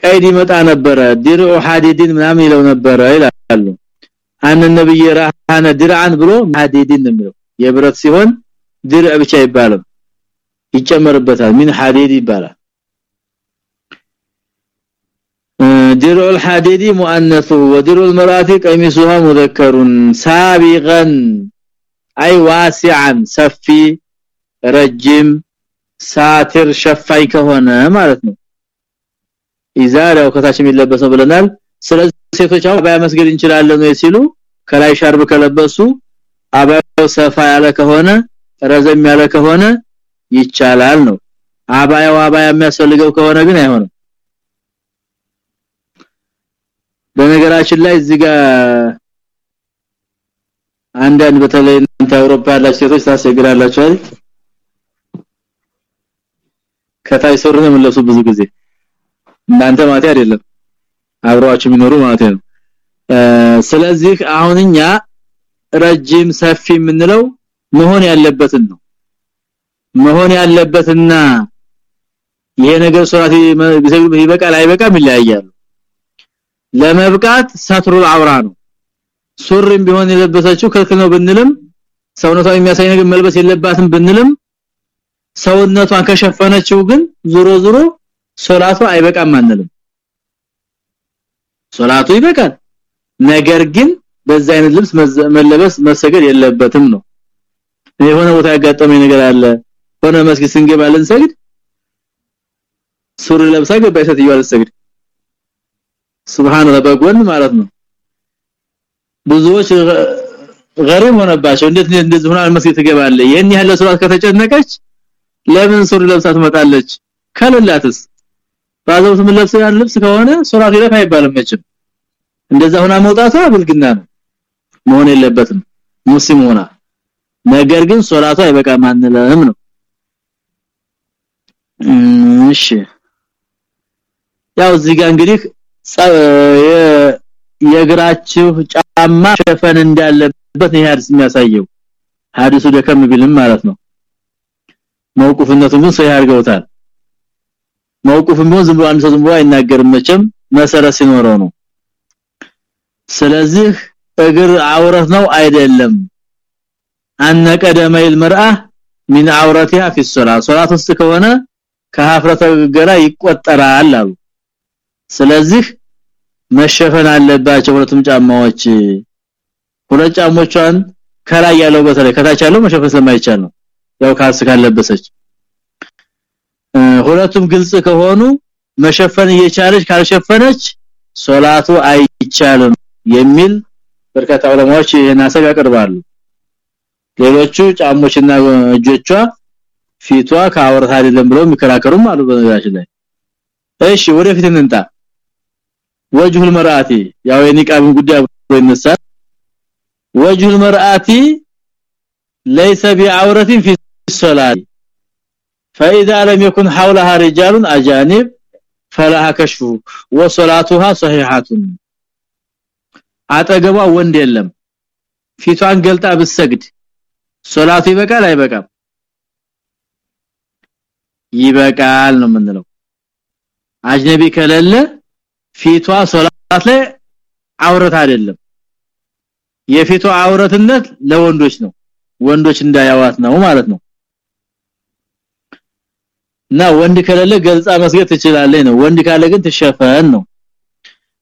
S1: ቀይድ ይመጣ ነበረ ድርዑ ሐዲድን ምናምን ይለው ነበረ ይላሉ አን ነብይ ረሃነ ድርዓን ብሎ ሐዲድን ነው የብረት ሲሆን ድርዕ ብቻ ይባላል ይጨመርበታል ምን ሐዲድ ይባላል درع الحديد مؤنث ودرع المرأة قميصها مذكر سابغا أي واسعا سفي ረጅም ሳትር ሸፋይ ከሆነ ማለት ነው። ኢዛራው ከታች የሚለበሰው ብለናል። ስለዚህ ሴቶች አባያ መስገድ እንችላለን ነው ሲሉ ከላይ ሻርብ ከለበሱ አባያው ሰፋ ያለ ከሆነ ረዘም ያለ ከሆነ ይቻላል ነው። አባያው አባያ የሚያስፈልገው ከሆነ ግን አይሆንም። በነገራችን ላይ እዚህ ጋር አንዳንድ በተለይ እንተ አውሮፓ ያላችሁ ሴቶች ታስቸግራላችሁ አይደል ከታይ ሱሪ ነው የምለብሱ ብዙ ጊዜ። እናንተ ማለት አይደለም። አብረዋችሁ የሚኖሩ ማለት ነው። ስለዚህ አሁንኛ ረጅም ሰፊ የምንለው መሆን ያለበትን ነው። መሆን ያለበትና ይሄ ነገር ሱራቲ ይበቃል አይበቃም ይለያያሉ። ለመብቃት ሰትሩል አውራ ነው። ሱሪም ቢሆን የለበሰችው ክልክል ነው ብንልም ሰውነቷን የሚያሳይ ነገር መልበስ የለባትም ብንልም ሰውነቷን ከሸፈነችው ግን ዙሮ ዙሮ ሶላቱ አይበቃም አንልም። ሶላቱ ይበቃል። ነገር ግን በዛ አይነት ልብስ መለበስ መሰገድ የለበትም ነው። የሆነ ቦታ ያጋጠመኝ ነገር አለ ሆነ መስጊድ ስንገባ ልንሰግድ ሱሪ ለብሳ ገባ ሴትዮዋ ልትሰግድ። ሱብሃንአላህ በጎን ማለት ነው። ብዙዎች ገሪም ሆነባቸው። እንዴት እንደዚህ ሆነ መስጊድ ትገባለ የኛ ያለ ሱራት ከተጨነቀች ለምን ሱሪ ለብሳ ትመጣለች? ከለላትስ ባዘው ትምለብስ ያን ልብስ ከሆነ ሱራት ይለፍ አይባልም መቼም። እንደዛ ሆና መውጣቷ ብልግና ነው። መሆን የለበትም። ሙስሊም ሆና። ነገር ግን ሶላቱ አይበቃም አንልም ነው። እሺ። ያው እዚህ ጋር እንግዲህ የእግራችሁ ጫማ ሸፈን እንዳለበት ይሄ ሐዲስ የሚያሳየው። ሐዲሱ ደከም ቢልም ማለት ነው መውቁፍነቱን ግን ሰው ያርገውታል መውቁፍም ቢሆን ዝም ብሎ አንድ ዝም ብሎ አይናገርም መቼም መሰረት ሲኖረው ነው። ስለዚህ እግር አውረት ነው አይደለም? አነ ቀደመይል መርአ አውረቲሃ ፊ ሶላት። ሶላት ውስጥ ከሆነ ከሀፍረተ ገራ ይቆጠራል አሉ። ስለዚህ መሸፈን አለባቸው ሁለቱም ጫማዎች። ሁለት ጫሞቿን ከላይ ያለው በተለይ ከታች ያለው መሸፈን ስለማይቻል ነው ያው ካልስ ካለበሰች ሁለቱም ግልጽ ከሆኑ መሸፈን እየቻለች ካልሸፈነች ሶላቱ አይቻልም የሚል በርካታ ዑለማዎች ይሄን ሐሳብ ያቀርባሉ ሌሎቹ ጫሞችና እጆቿ ፊቷ ከአውረት አይደለም ብለው የሚከራከሩም አሉ በነገራችን ላይ እሺ ወደፊት እንንጣ ወጅሁል መርአቲ ያው የኒቃብን ጉዳይ አብሮ ይነሳል ወጅሁል መርአቲ ليس بعورة في الصلاه فاذا لم يكن حولها رجال اجانب فلها كشف وصلاتها صحيحه አጠገቧ ወንድ የለም ፊቷን ገልጣ ብትሰግድ ሶላቱ ይበቃል አይበቃም ይበቃል ነው የምንለው አጅነቢ ከሌለ ፊቷ ሶላት ላይ አውረት አይደለም የፊቷ አውረትነት ለወንዶች ነው ወንዶች እንዳያዋት ነው ማለት ነው እና ወንድ ከሌለ ገልጻ መስገድ ትችላለች ነው ወንድ ካለ ግን ትሸፈን ነው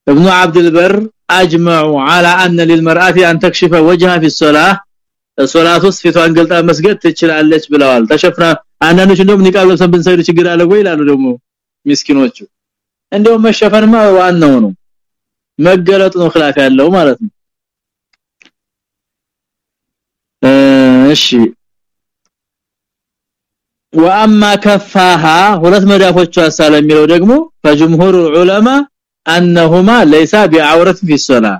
S1: ابن عبد البر اجمعوا على ان للمراه ان تكشف وجهها في الصلاه ሶላት ውስጥ ፊቷን ገልጣ መስገድ ትችላለች ብለዋል ተሸፍና አንዳንዶች እንደውም ኒቃብ ለብሰን ብንሰግድ ችግር አለ ወይ ይላሉ ደግሞ ምስኪኖቹ እንደውም መሸፈንማ ዋናው ነው መገለጥ ነው خلاف ያለው ማለት ነው እሺ واما كفاها ሁለት መዳፎቿ ሳለ የሚለው ደግሞ فجمهور العلماء انهما ليس بعوره في الصلاه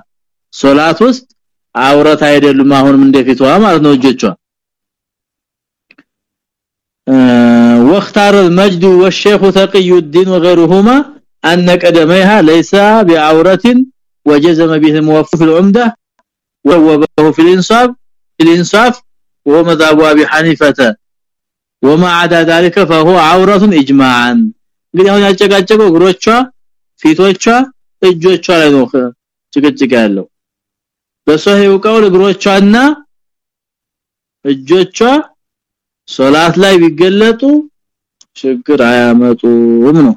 S1: ሶላት ውስጥ አውረት አይደሉም አሁንም እንደፊቷ ማለት ነው እጆቿ واختار المجد والشيخ تقي الدين وغيرهما ان قدميها ليس بعوره وجزم به الموفق في العمده ووبه في الانصاف في الانصاف وهو مذهب ابي حنيفه وما عدا ذلك فهو عوره اجماعا እንግዲህ አሁን ያጨቃጨቀው እግሮቿ ፊቶቿ እጆቿ ላይ ነው ጭቅጭቅ ያለው በሶሂው ቀውል እግሮቿና እጆቿ ሶላት ላይ ቢገለጡ ችግር አያመጡም ነው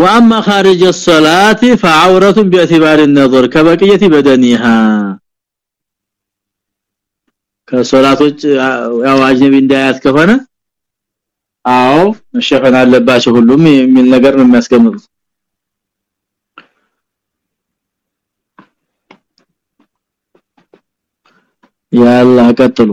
S1: واما خارج الصلاه فعوره باعتبار النظر كبقيه بدنها ከሶላቶች ያው አጅነቢ እንዳያት ከሆነ አዎ መሸፈን አለባቸው ሁሉም የሚል ነገር ነው የሚያስቀምጡት ያላ ቀጥሉ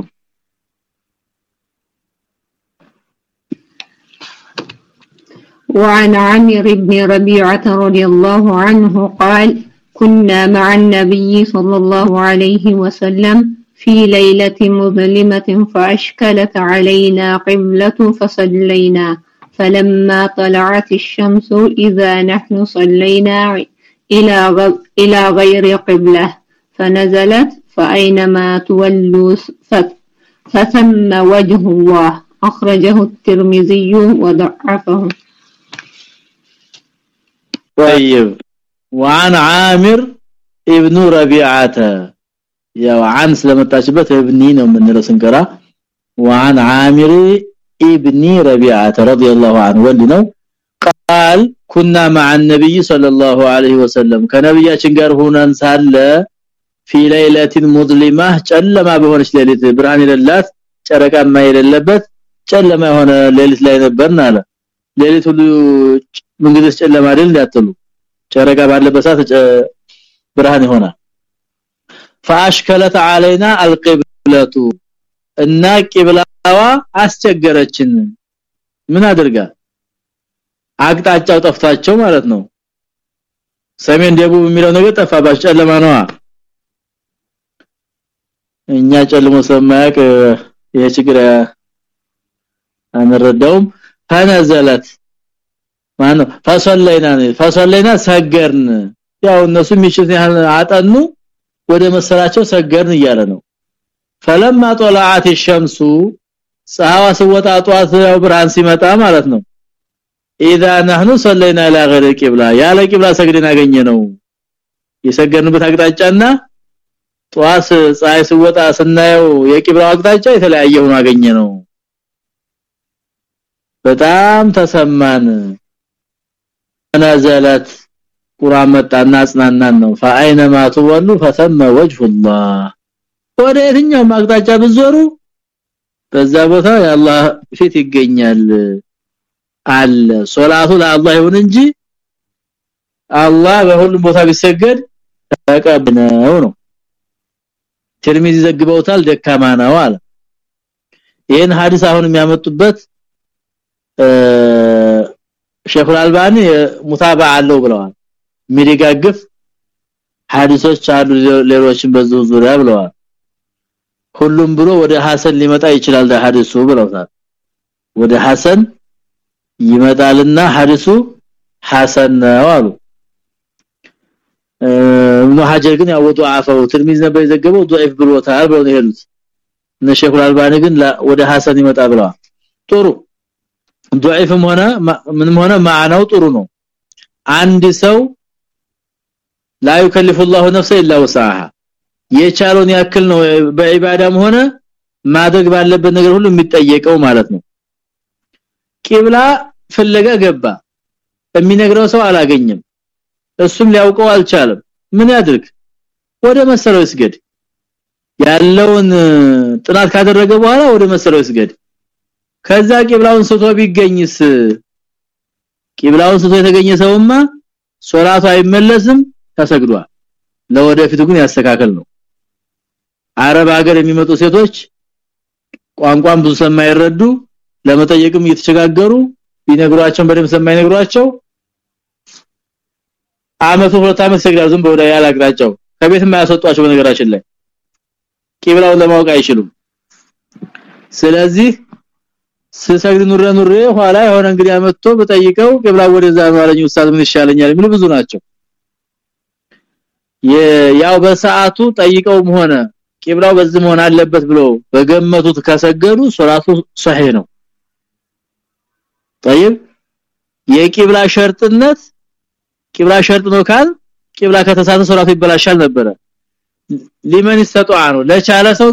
S5: وعن عامر بن ربيعة رضي الله عنه قال كنا مع النبي صلى الله عليه وسلم في ليلة مظلمة فأشكلت علينا قبلة فصلينا فلما طلعت الشمس إذا نحن صلينا إلى إلى غير قبلة فنزلت فأينما تولوا فثم وجه الله. أخرجه الترمذي وضعفه.
S1: طيب وعن عامر ابن ربيعة. ያው عن ስለመጣችበት ابن ነው የምንለው ስንቀራ وعن عامر ابن ربيعه رضي الله عنه ወንድ ነው قال كنا مع النبي صلى الله عليه وسلم ከነብያችን ጋር ሆነን ሳለ في ليله مظلمه ጨለማ በሆነች ሌሊት ብርሃን የሌላት ጨረቃማ የሌለበት ጨለማ የሆነ ሌሊት ላይ ነበርና አለ ሌሊት ሁሉ መንገድስ ጨለማ አይደል እንዳትሉ ጨረቃ ባለበት ሰዓት ብርሃን ይሆናል فاشكلت علينا القبلة እና ቂብላዋ አስቸገረችን ምን አድርጋ አቅጣጫው ጠፍታቸው ማለት ነው ሰሜን ደቡብ የሚለው ነገር ጠፋባቸው ጨለማ ነው እኛ ጨልሞ ሰማያቅ ይሄ ችግር አንረዳውም ፈነዘለት ማነው ፈሰለይና ፈሰለይና ሰገርን ያው እነሱ የሚችሉት ያህል አጠኑ ወደ መሰላቸው ሰገርን እያለ ነው ፈለማ ጦላዓት الشمس ፀሐዋ ሲወጣ ጧት ያው ብርሃን ሲመጣ ማለት ነው اذا نحن صلينا الى غير القبلة ያለ ቂብላ ሰግደን ያገኘ ነው የሰገድንበት አቅጣጫና ጧት ፀሐይ ሲወጣ ስናየው የቂብላው አቅጣጫ የተለያየ ሆኖ አገኘ ነው በጣም ተሰማን ነዘለት ቁርአን መጣና አጽናናን ነው። ፈአይነማ ተወሉ ፈተመ ወጅሁላህ። ወደ የትኛው ማቅጣጫ ብዞሩ በዛ ቦታ ያላህ ፊት ይገኛል። አለ። ሶላቱ ለአላህ ይሁን እንጂ አላህ በሁሉም ቦታ ቢሰገድ ተቀብለው ነው ትርሚዚ ዘግበውታል ደካማ ነው አለ። ይሄን ሐዲስ አሁን የሚያመጡበት ሼኹል አልባኒ ሙታባ አለው ብለዋል። የሚደጋግፍ ሐዲሶች አሉ ሌሎችን በዙ ዙሪያ ብለዋል። ሁሉም ብሎ ወደ ሐሰን ሊመጣ ይችላል ሐዲሱ ብለውታል። ወደ ሐሰን ይመጣልና ሐዲሱ ሐሰን ነው አሉ። ابن حجر ግን ያወጡ አፈው ትርሚዝ ነበር የዘገበው ضعيف ብሎታል ብለው ነው የሄዱት። እነ ሼኹ አልባኒ ግን ወደ ሐሰን ይመጣ ብለዋል። ጥሩ። ضعيفም ሆነ ምንም ሆነ ማዕናው ጥሩ ነው። አንድ ሰው لا يكلف الله نفسا الا وسعها የቻለውን ያክል ነው በኢባዳም ሆነ ማድረግ ባለበት ነገር ሁሉ የሚጠየቀው ማለት ነው ቂብላ ፍለጋ ገባ የሚነግረው ሰው አላገኘም እሱም ሊያውቀው አልቻለም ምን ያድርግ ወደ መሰለው ይስገድ ያለውን ጥናት ካደረገ በኋላ ወደ መሰለው ይስገድ ከዛ ቂብላውን ስቶ ቢገኝስ ቂብላውን ስቶ የተገኘ ሰውማ ሶላቱ አይመለስም ተሰግዷል። ለወደፊቱ ግን ያስተካከል ነው። አረብ ሀገር የሚመጡ ሴቶች ቋንቋን ብዙ ሰማይረዱ ለመጠየቅም እየተቸጋገሩ ቢነግሯቸው በደም ሰማይነግሯቸው አመቱ ሁለት አመት ሰግዳሉ ዝም በወዳ ያላግራቸው ከቤት የማያስወጧቸው በነገራችን ላይ ቂብላውን ለማወቅ አይችሉም። ስለዚህ ስሰግድ ኑረ ኑሬ ኋላ የሆነ እንግዲህ አመጥቶ በጠይቀው ቂብላ ወደዛ ማለኝ ኡስታዝ ምን ይሻለኛል የሚሉ ብዙ ናቸው ያው በሰዓቱ ጠይቀውም ሆነ ቂብላው በዚህ መሆን አለበት ብሎ በገመቱት ከሰገዱ ሶላቱ ሰሂህ ነው طيب የቂብላ ሸርጥነት ቂብላ ሸርጥ ነው ካል ቂብላ ከተሳተ ሶላቱ ይበላሻል ነበረ ሊመን ይስተጣዓ ነው ለቻለ ሰው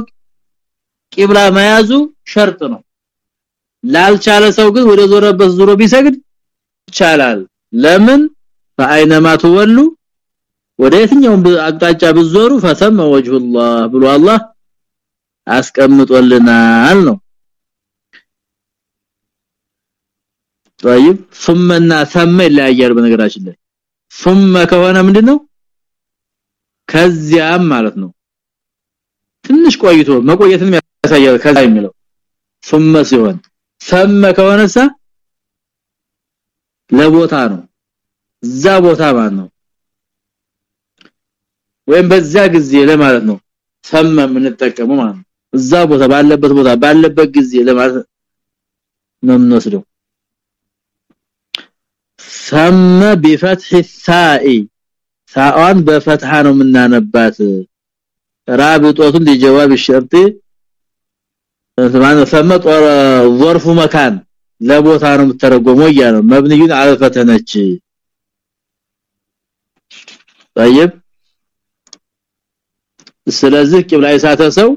S1: ቂብላ መያዙ ሸርጥ ነው ላልቻለ ሰው ግን ወደ ዞረበት ዞሮ ቢሰግድ ይቻላል ለምን فاينما ተወሉ ወደ የትኛውም አቅጣጫ ብዞሩ ፈተመ ወጅሁላህ ብሎ አላህ አስቀምጦልናል ነው طيب ثمنا ثم ይለያያል በነገራችን ላይ ثم ከሆነ ምንድነው ከዚያም ማለት ነው ትንሽ ቆይቶ መቆየትን ያሳያል ከዛ የሚለው ثم ሲሆን ثم ከሆነሳ ለቦታ ነው እዛ ቦታ ማለት ነው ወይም በዛ ጊዜ ለማለት ነው። ሰመ የምንጠቀመው ማለት ነው። እዛ ቦታ ባለበት ቦታ ባለበት ጊዜ ለማለት ነው የምንወስደው። ሰመ بفتح الثاء ሳአን በፈትሐ ነው የምናነባት። رابطوቱን لجواب الشرط سبحان ثم ظرف مكان ለቦታ ነው የምተረጎመው ይያለው መብኒዩን አልፈተነች። طيب ስለዚህ ቂብላ የሳተ ሰው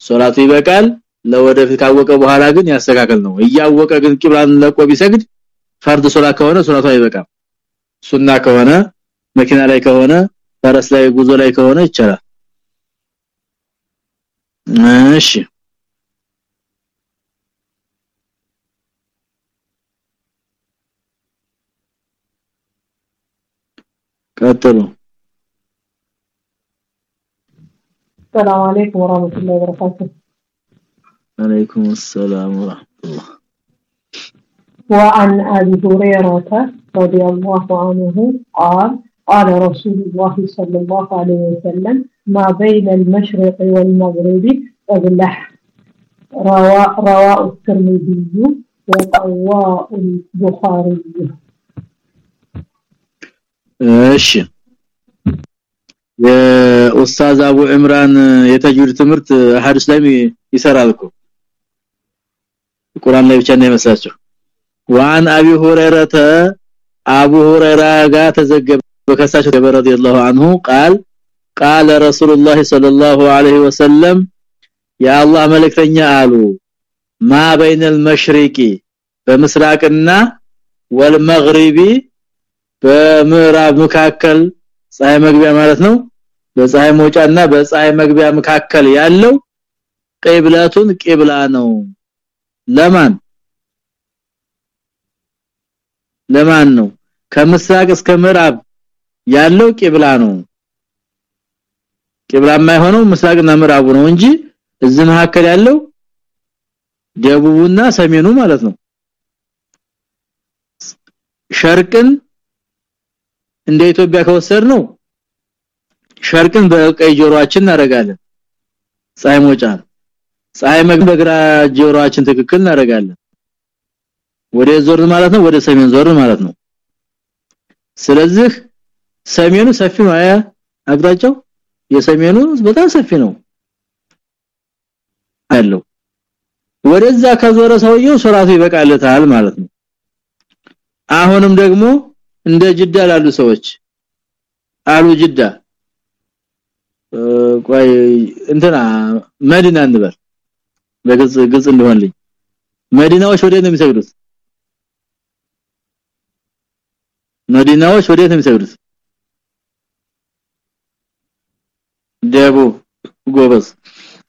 S1: ሶላቱ ይበቃል። ለወደፊት ካወቀ በኋላ ግን ያስተካከል ነው። እያወቀ ግን ቂብላን ለቆ ቢሰግድ ፈርድ ሶላት ከሆነ ሶላቱ አይበቃም። ሱና ከሆነ መኪና ላይ ከሆነ ፈረስ ላይ ጉዞ ላይ ከሆነ ይቻላል። እሺ። ቀጥሉ
S6: السلام عليكم ورحمة الله وبركاته.
S1: عليكم السلام ورحمة الله.
S6: وعن أبي هريرة رضي الله عنه قال قال رسول الله صلى الله عليه وسلم ما بين المشرق والمغرب أبلح رواء الترمذي وقواء البخاري.
S1: እሺ የኡስታዝ አቡ ኢምራን የተጅዊድ ትምህርት ሐዲስ ላይ ይሰራል እኮ ቁርአን ላይ ብቻ ነው የመሳቸው وعن ابي هريره ابو هريره ጋር ተዘገበ ከሳቸው رضي الله عنه قال قال رسول الله صلى الله عليه وسلم يا الله መልእክተኛ አሉ ما بين المشرق በምስራቅና والمغرب በምዕራብ መካከል ፀሐይ መግቢያ ማለት ነው። በፀሐይ መውጫና በፀሐይ መግቢያ መካከል ያለው ቂብላቱን ቂብላ ነው። ለማን? ለማን ነው? ከምስራቅ እስከ ምዕራብ ያለው ቂብላ ነው። ቂብላ የማይሆነው ምስራቅና ምዕራቡ ነው እንጂ እዚህ መካከል ያለው ደቡቡና ሰሜኑ ማለት ነው። ሸርቅን እንደ ኢትዮጵያ ከወሰድ ነው ሸርቅን በቀይ ጆሮአችን እናረጋለን ፀሐይ መውጫን ፀሐይ መግቢያ በግራ ጆሮአችን ትክክል እናረጋለን ወደ ዞር ማለት ነው? ወደ ሰሜን ዞር ማለት ነው። ስለዚህ ሰሜኑ ሰፊ ነው። አያ አቅጣጫው የሰሜኑ በጣም ሰፊ ነው አለው ወደዛ ከዞረ ሰውየው ሶላቱ ይበቃለታል ማለት ነው። አሁንም ደግሞ እንደ ጅዳ ላሉ ሰዎች አሉ ጅዳ። ቆይ እንትና መዲና እንበል። በግልጽ ግልጽ እንዲሆንልኝ። መዲናዎች ወደ ነው የሚሰግዱት? መዲናዎች ወደ ነው የሚሰግዱት? ደቡብ ጎበዝ።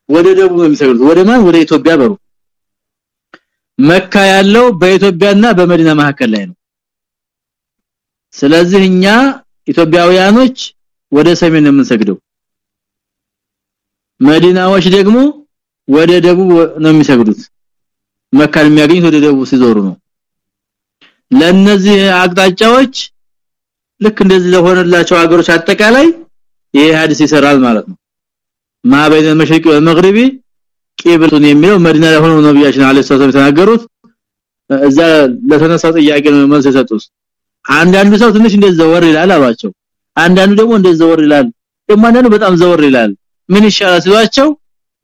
S1: ወደ ደቡብ ነው የሚሰግዱት። ወደ ማን? ወደ ኢትዮጵያ በሩ መካ ያለው በኢትዮጵያና በመዲና መካከል ላይ ነው ስለዚህ እኛ ኢትዮጵያውያኖች ወደ ሰሜን ነው የምንሰግደው። መዲናዎች ደግሞ ወደ ደቡብ ነው የሚሰግዱት። መካን የሚያገኙት ወደ ደቡብ ሲዞሩ ነው። ለነዚህ አቅጣጫዎች ልክ እንደዚህ ለሆነላቸው ሀገሮች አጠቃላይ ይሄ ሐዲስ ይሰራል ማለት ነው። ማበይነ መሽሪቅ ወመግሪቢ ቂብሉን የሚለው መዲና ላይ ሆኖ ነብያችን አለይሂ ሰላም ተናገሩት እዛ ለተነሳው ጥያቄ ነው መልስ የሰጡት አንዳንዱ ሰው ትንሽ እንደዘወር ይላል አሏቸው። አንዳንዱ ደግሞ እንደዘወር ይላል። ደግሞ በጣም ዘወር ይላል። ምን ይሻላል ሲሏቸው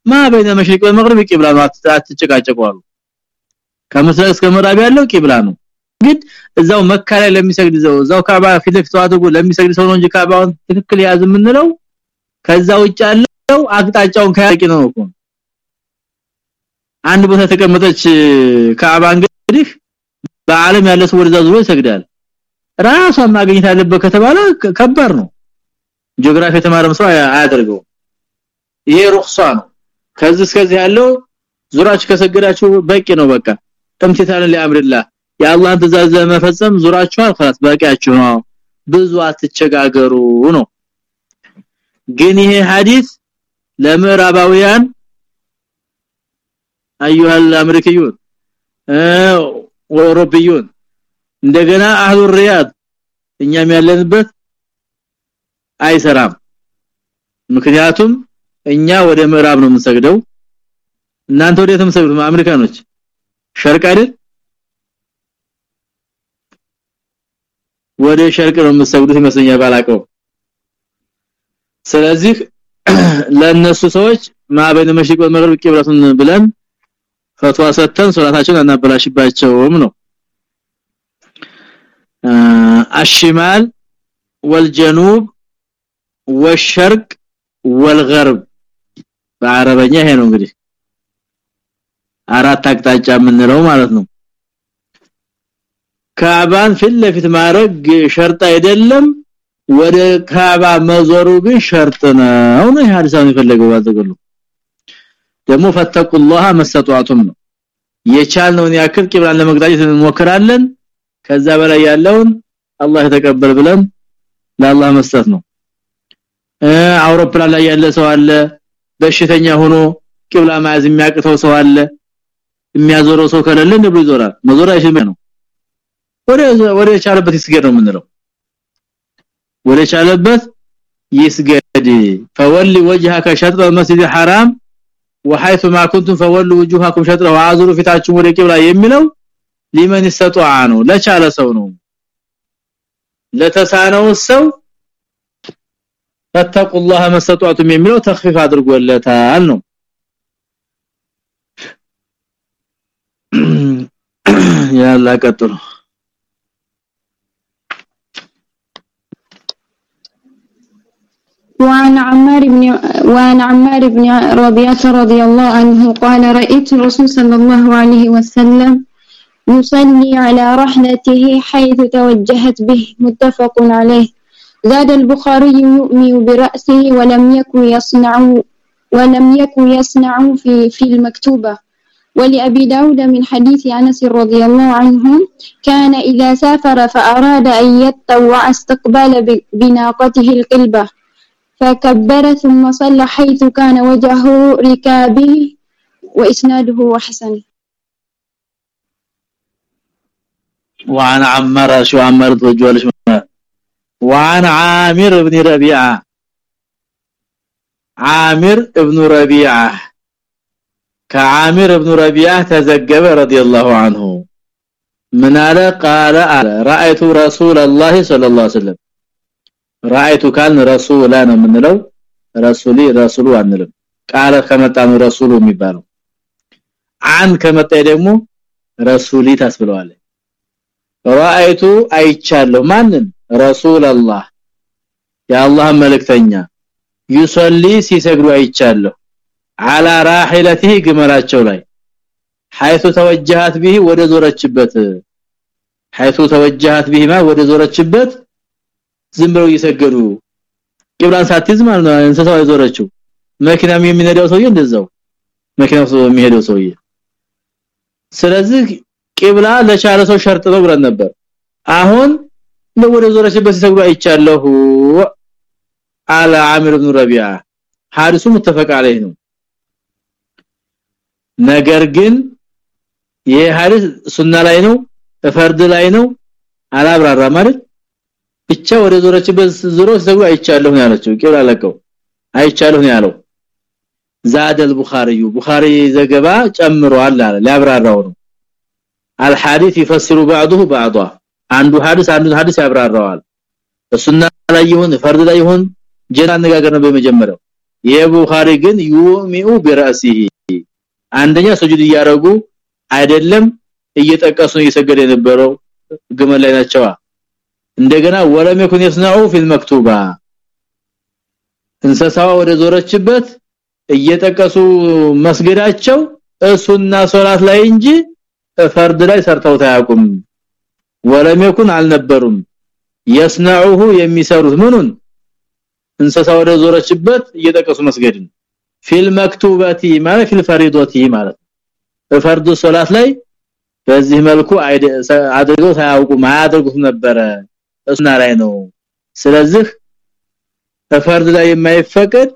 S1: ማበይነ መሽሪቅ ወመግሪብ ቂብላ ነው አትጨቃጨቁ አሉ። እስከ ምዕራብ ያለው ቂብላ ነው። ግን እዛው መካ ላይ ለሚሰግድ ሰው እዛው ካባ ፊት አድርጎ ለሚሰግድ ሰው ነው እንጂ ካባውን ትክክል ያዝ የምንለው ከዛ ውጭ ያለው አቅጣጫውን ከያቂ ነው እኮ። አንድ ቦታ ተቀመጠች ካባ እንግዲህ በአለም ያለ ሰው ወደዛ ዙሮ ይሰግዳል ራሷን ማግኘት ያለበት ከተባለ ከባድ ነው ጂኦግራፊ የተማረም ሰው አያደርገው ይሄ ሩክሳ ነው ከዚህ እስከዚህ ያለው ዙራችሁ ከሰገዳችሁ በቂ ነው በቃ ተምቲታለ ለአምርላ የአላህን ትእዛዝ ለመፈጸም ዙራችኋል خلاص በቂያችሁ ነው ብዙ አትቸጋገሩ ነው ግን ይሄ ሐዲስ ለምዕራባውያን አዩሃል አሜሪካዩን ወአውሮፓዩን እንደገና አህሉ ሪያድ እኛም ያለንበት አይሰራም። ምክንያቱም እኛ ወደ ምዕራብ ነው የምንሰግደው እናንተ ወደ የምትሰግዱት? አሜሪካኖች። ሸርቅ አይደል? ወደ ሸርቅ ነው የምትሰግዱት ይመስለኛል ባላቀው ስለዚህ ለነሱ ሰዎች ማበነ መሽቆ መግሪብ ቂብላቱን ብለን ፈትዋ ሰተን ሶላታቸውን አናበላሽባቸውም ነው الشمال والجنوب والشرق والغرب በአረበኛ ይሄ ነው እንግዲህ አራት አቅጣጫ የምንለው ማለት ነው ካባን ፊት ለፊት ማድረግ ሸርጥ አይደለም ወደ ካባ መዞሩ ግን ሸርጥ ነው ነው ሐዲሳውን የፈለገው ባዘገሉ ደግሞ ፈተቁላህ መሰጧቱም ነው የቻልነውን ያክል ቂብላን ለመግዳጀት እንሞክራለን ከዛ በላይ ያለውን አላህ የተቀበል ብለን ለአላህ መስጠት ነው አውሮፕላን ላይ ያለ ሰው አለ በሽተኛ ሆኖ ቂብላ ማያዝ የሚያቅተው ሰው አለ የሚያዞረው ሰው ከሌለ እንደብሎ ይዞራል መዞር አይችልም ነው ወደ ወደ ቻለበት ይስገድ ነው የምንለው ወደ ቻለበት ይስገድ فولي وجهك شطر المسجد الحرام وحيث ما كنتم فولوا وجوهكم شطره وعذروا ፊታችሁን ወደ ቂብላ የሚለው لمن استطاع ነው ለቻለ لا تسع ለተሳነው ሰው فاتقوا الله ما استطعتم የሚለው ተخفيف نو يا الله كتر
S5: وعن عمار بن وعن عمار بن ربيعة رضي الله عنه قال رأيت الرسول صلى الله عليه وسلم يصلي على رحلته حيث توجهت به متفق عليه. زاد البخاري يؤمي برأسه ولم يكن يصنع ولم يكن يصنع في في المكتوبة. ولأبي داود من حديث أنس رضي الله عنه كان إذا سافر فأراد أن يتطوع استقبال بناقته القلبة. فكبر ثم صلى حيث كان وجهه ركابه وإسناده حسن
S1: وعن عمر شو عمر توجولش وعن عامر بن ربيعه عامر ابن ربيعه كعامر بن ربيعه تزجب رضي الله عنه من على قال رايت رسول الله صلى الله عليه وسلم رايت كان رسولا ነው የምንለው ረሱሊ ረሱሉ አንልም ቃለ ከመጣ ነው ረሱሉ የሚባለው አን ከመጣ ደግሞ ረሱሊ ታስብለዋል ራአይቱ አይቻለሁ ማንን ረሱላህ የአላህ መልእክተኛ ይሰሊ ሲሰግዱ አይቻለሁ على راحلته ግመላቸው ላይ حيث توجهت به ወደ ዞረችበት حيث توجهت به ما ወደ ዞረችበት ዝም ብለው እየሰገዱ ቂብላን ሳትይዝ ማለት ነው እንስሳው የዞረችው መኪናም የሚነዳው ሰውዬ እንደዛው መኪናው ሰው የሚሄደው ሰውዬ ስለዚህ ቂብላ ለቻለ ሰው ሸርጥ ነው ብለን ነበር አሁን ወደ ዞረችበት ሲሰግዱ አይቻለሁ አለ አሚር ኢብኑ ረቢዓ ሐዲሱ متفق عليه ነው ነገር ግን ይሄ ሐዲስ ሱና ላይ ነው ፈርድ ላይ ነው አላብራራ ማለት ብቻ ወደ ዞረችበት ዞሮ ሲሰግዱ አይቻለሁ ያለችው ቂብላ ለቀው አይቻለሁ ያለው زاد البخاري بخاري ዘገባ ጨምሯል አለ ሊያብራራው ነው الحديث يفسر بعضه بعضا አንዱ ሐዲስ አንዱ ሐዲስ ያብራራዋል በሱና ላይ ይሁን ፈርድ ላይ ይሁን ጀና አነጋገር ነው በመጀመሪያው የቡኻሪ ግን ዩሚኡ በራሲሂ አንደኛ ስጁድ እያረጉ አይደለም እየጠቀሱ እየሰገደ የነበረው ግመል ላይ ናቸዋ እንደገና ወለም ይኩን ይስናኡ ፊል መክቱባ እንሰሳዋ ወደ ዞረችበት እየጠቀሱ መስገዳቸው እሱና ሶላት ላይ እንጂ ፈርድ ላይ ሰርተው ታያቁም ወለም ይኩን አልነበሩም يصنعه የሚሰሩት ምኑን እንሰሳ ወደ ዞረችበት እየጠቀሱ መስገድን ፊል መክቱበቲ ማለት ፊል ፈሪዶቲ ማለት በፈርዱ ሶላት ላይ በዚህ መልኩ አድርገው ሳያውቁ ማያደርጉት ነበረ እሱና ላይ ነው ስለዚህ በፈርድ ላይ የማይፈቀድ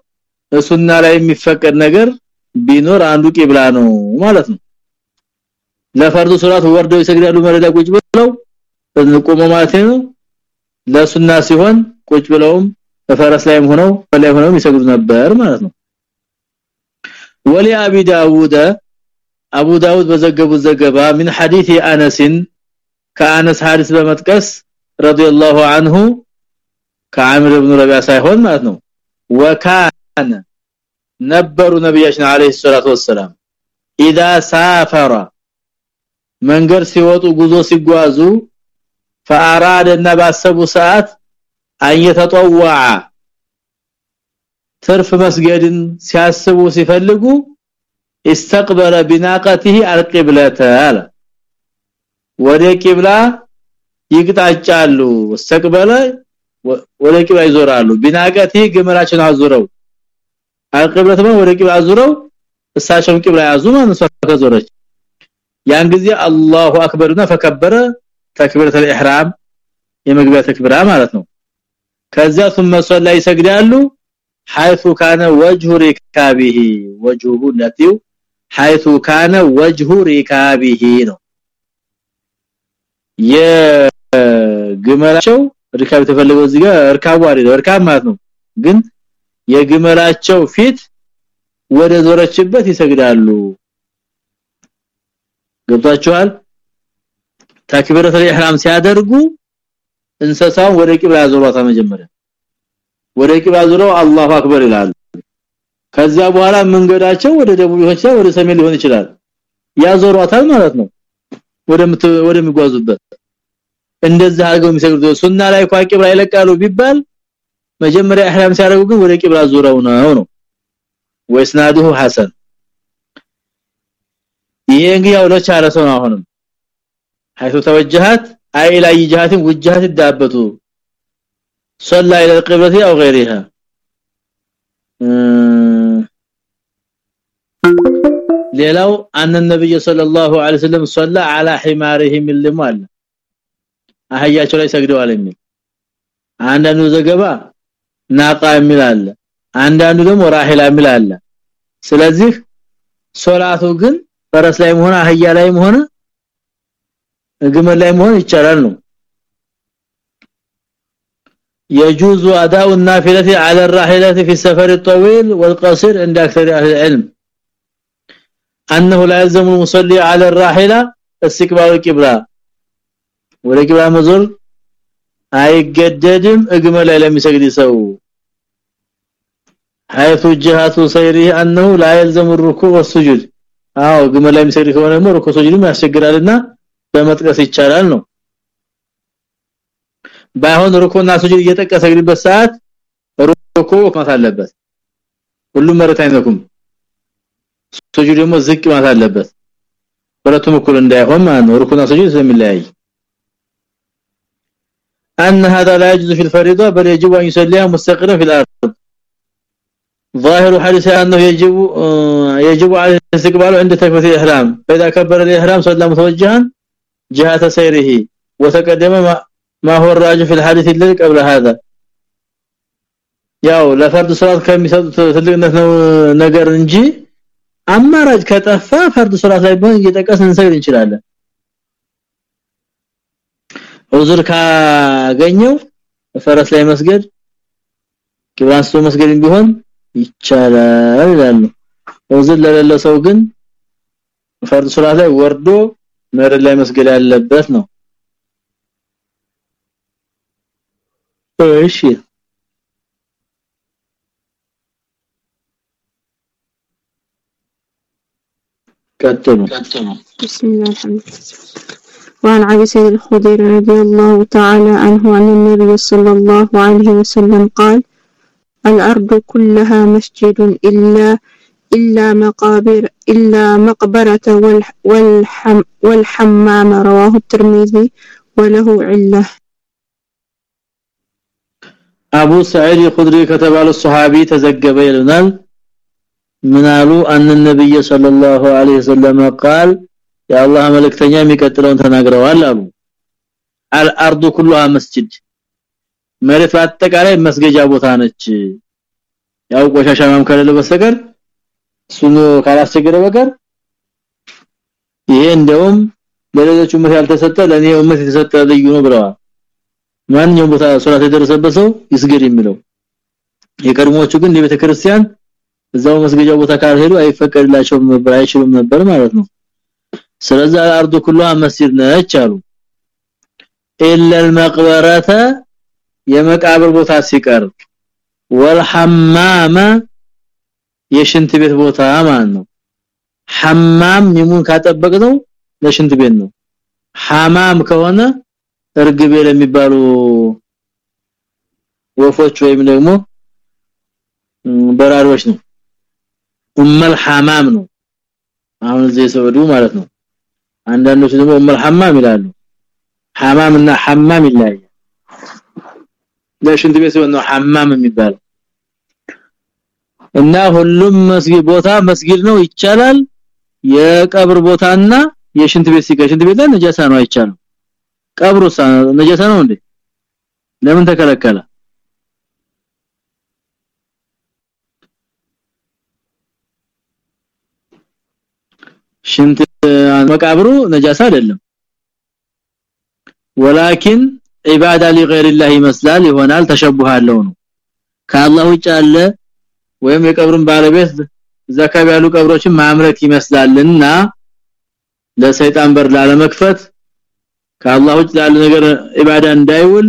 S1: እሱና ላይ የሚፈቀድ ነገር ቢኖር አንዱ ቂብላ ነው ማለት ነው ለፈርዱ ሶላት ወርደው ይሰግዳሉ መረዳ ቁጭ ብለው ቆሞ ማለት ነው። ለሱና ሲሆን ቁጭ ብለውም በፈረስ ላይም ሆነው በላይ ሆነው ይሰግዱ ነበር ማለት ነው። ولأبي داود አቡ ዳውድ በዘገቡት ዘገባ من حديث أنس ከአነስ ሐዲስ በመጥቀስ رضي الله عنه ከአምር ኢብኑ ረቢዓ ሳይሆን ማለት ነው። ወካነ ነበሩ ነብያችን አለይሂ ሰላቱ ወሰለም ኢዳ ሳፈራ መንገድ ሲወጡ ጉዞ ሲጓዙ ፈአራደና ባሰቡ ሰዓት አየተጠዋ ትርፍ መስገድን ሲያስቡ ሲፈልጉ استقبل بناقته القبلة አለ ወደ ቂብላ ይቅጣጫሉ استقبل ወደ ቂብላ ይዞራሉ ቢናቀቲ ግመራቸውን አዙረው አልቅብለት ነው ወደ ቂብላ አዙረው እሳቸውን ቂብላ ያዙ ማን ሰው ከዞረች ያን ጊዜ አላሁ አክበርና ፈከበረ ተክቢረተ الإحرام የመግቢያ ተክቢራ ማለት ነው ከዚያ ثم صلى ይሰግዳሉ حيث كان وجه ركابه وجهه التي حيث كان وجه ركابه ነው የግመላቸው ርካብ ተፈልገው እዚህ ጋር እርካቡ አይደለም እርካብ ማለት ነው ግን የግመላቸው ፊት ወደ ዞረችበት ይሰግዳሉ ገብታችኋል ተክቢረቱል ኢህራም ሲያደርጉ እንሰሳውን ወደ ቂብላ ዞሯታ መጀመሪያ ወደ ቂብላ ዞረው አላሁ አክበር ይላሉ ከዛ በኋላ መንገዳቸው ወደ ደቡብ ሊሆን ይችላል ወደ ሰሜን ሊሆን ይችላል። ያዞሯታል ማለት ነው። ወደ ወደሚጓዙበት። እንደዛ አድርገው የሚሰግዱ ሱና ላይ ቋ ቂብላ ይለቃሉ ቢባል መጀመሪያ ኢህራም ሲያደርጉ ግን ወደ ቂብላ ዞረው ነው ነው። ወይስናዱሁ ሐሰን ይሄ እንግዲህ ያው ለቻለ ሰው ነው አሁንም حيث توجهت اي الى جهات وجهت الدابه صلى الى القبلة او غيرها ሌላው አን ነብይ ሰለላሁ ዐለይሂ ወሰለም صلى على حماره من لمال አህያቸው ላይ ሰግደዋል የሚል አንዳንዱ ዘገባ ናቃ የሚል አለ አንዳንዱ ደግሞ ራሂላ የሚል አለ ስለዚህ ሶላቱ ግን ፈረስ ላይ ሆነ አህያ ላይ ሆነ ግመል ላይ መሆን ይቻላል ነው يجوز اداء النافله على الراحله في السفر الطويل والقصير عند اكثر اهل العلم انه لا يلزم المصلي على الراحله استقبال القبلة ወለቂብላ መዞር አይገደድም እግመል ላይ ለሚሰግድ ሰው حيث جهات سيره انه لا يلزم الركوع والسجود አዎ ግመል ላይ የሚሰግድ ከሆነ ደግሞ ሩኩ ሱጁድም ያስቸግራልና በመጥቀስ ይቻላል ነው ባይሆን ሩኩና ሱጁድ እየጠቀሰ ግሪበት ሰዓት ሩኩ ማለት አለበት ሁሉም መሬት አይነኩም ሱጁድ ደግሞ ዝቅ ማለት አለበት ሁለቱም እኩል እንዳይሆን ማለት ነው ሩኩና ሱጁድ ስለሚለያይ ان هذا لا يجوز في الفريضه بل يجب ان يصليها مستقرا في الارض ظاهر حديث انه يجب يجب على الاستقبال عند تكبيره الاحرام فاذا كبر الاحرام صلى متوجها جهه سيره وتقدم ما هو الراجح في الحديث الذي قبل هذا ያው ለፈርድ ሶላት ከሚሰጡት ትልቅነት ነው ነገር እንጂ አማራጭ ከጠፋ ፈርድ ሶላት ላይ ቢሆን እየጠቀስን እንሰግድ እንችላለን ዑዝር ካገኘው ፈረስ ላይ መስገድ ቂብላንስቶ መስገድ ቢሆን ይቻላል ይላሉ ዑዝር ለሌለ ሰው ግን ፈርድ ሶላት ላይ ወርዶ መሬት ላይ መስገድ ያለበት ነው እሺ ቀጥሉ
S2: بسم الله الحمد لله وعن ابي سعيد الخدري رضي الله تعالى عنه عن النبي صلى الله عليه وسلم قال الأرض كلها مسجد إلا إلا مقابر إلا مقبرة والحم والحمام رواه الترمذي وله علة.
S1: أبو سعيد الخدري كتب على الصحابي تزجب لنا من قالوا أن النبي صلى الله عليه وسلم قال يا الله ملكتني ميكتلون تناغروا قالوا الأرض كلها مسجد. መሬት በአጠቃላይ መስገጃ ቦታ ነች ያው ቆሻሻ ማም ከሌለ በስተቀር ሱኑ ካላስቸገረ በቀር ይሄ እንደውም ለሌሎች ኡመት ያልተሰጠ ለኔ ኡመት የተሰጠ ልዩ ነው ብለዋል ማንኛውም ቦታ ሶላት የደረሰበት ሰው ይስገድ የሚለው የቀድሞቹ ግን የቤተ ክርስቲያን እዛው መስገጃ ቦታ ካልሄዱ አይፈቀድላቸውም ነበር አይችሉም ነበር ማለት ነው ስለዚህ አርዱ ኩሉሃ መስጂድ ነች አሉ ኢላ المقبره የመቃብር ቦታ ሲቀር ወልሐማማ የሽንት ቤት ቦታ ማለት ነው። ሐማም ሚሙን ካጠበቅነው ለሽንት ቤት ነው። ሐማም ከሆነ እርግቤ ለሚባሉ ወፎች ወይም ደግሞ በራሪዎች ነው። ኡመል ሐማም ነው። አሁን እዚህ ሰውዱ ማለት ነው። አንዳንዶች ደግሞ ኡመል ሐማም ይላሉ። ሐማም እና ሐማም ይላል ለሽንት ቤት ነው ሐማም የሚባለው። እና ሁሉም መስጊድ ቦታ መስጊድ ነው ይቻላል። የቀብር ቦታና የሽንት ቤት ሲቀር ሽንት ቤት ነጃሳ ነው አይቻልም። ቀብሩ ነጃሳ ነው እንዴ? ለምን ተከለከለ? ሽንት መቃብሩ ነጃሳ አይደለም። ወላኪን ኢባዳ ለغيرላህ ይመስላል ይሆናል ተሸብሃለው ነው። ካላህ ውጭ አለ ወይም የቀብሩን ባለቤት ዘካብ ያሉ ቀብሮችን ማምረት ይመስላልና ለሰይጣን በር ላለመክፈት ከአላህ ውጭ ላለ ነገር ኢባዳ እንዳይውል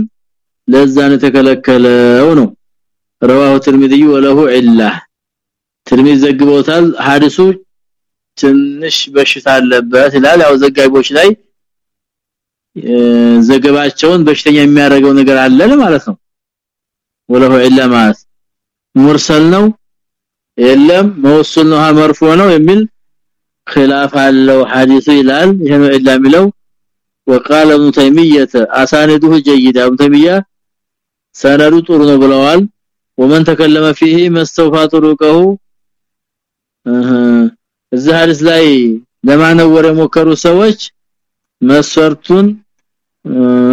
S1: ለዛን ተከለከለው ነው። رواه الترمذي وله عله ترمذي ዘግቦታል ሐዲሱ ትንሽ በሽታ አለበት ይላል። ዘጋቢዎች ላይ ዘገባቸውን በሽተኛ የሚያደርገው ነገር አለ ማለት ነው ወለሁ ኢላማት ሙርሰል ነው የለም መውሱል ነው መርፎ ነው የሚል خلاف አለው ሐዲሱ ይላል ይሄ ነው ኢላ የሚለው وقال ابن تيميه اسانده جيده ابن تيميه ሰነዱ ጥሩ ነው ብለዋል ومن تكلم فيه مستوفى طرقه እዚህ ሐዲስ ላይ ለማነወር የሞከሩ ሰዎች መስፈርቱን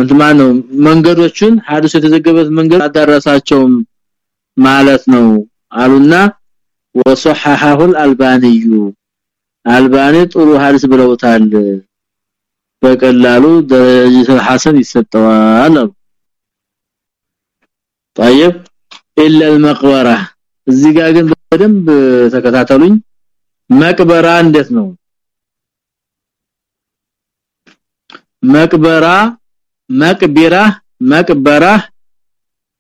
S1: እንትማነው መንገዶችን ሐዲስ የተዘገበት መንገድ አዳረሳቸውም ማለት ነው አሉና وصححه الالباني አልባኒ ጥሩ ሐዲስ ብለውታል በቀላሉ ደረጃ ሐሰን ይሰጠዋል طيب الا المقبره እዚህ ጋር ግን በደንብ ተከታተሉኝ መቅበራ እንዴት ነው መቅበራ መቅቢራ መቅበራ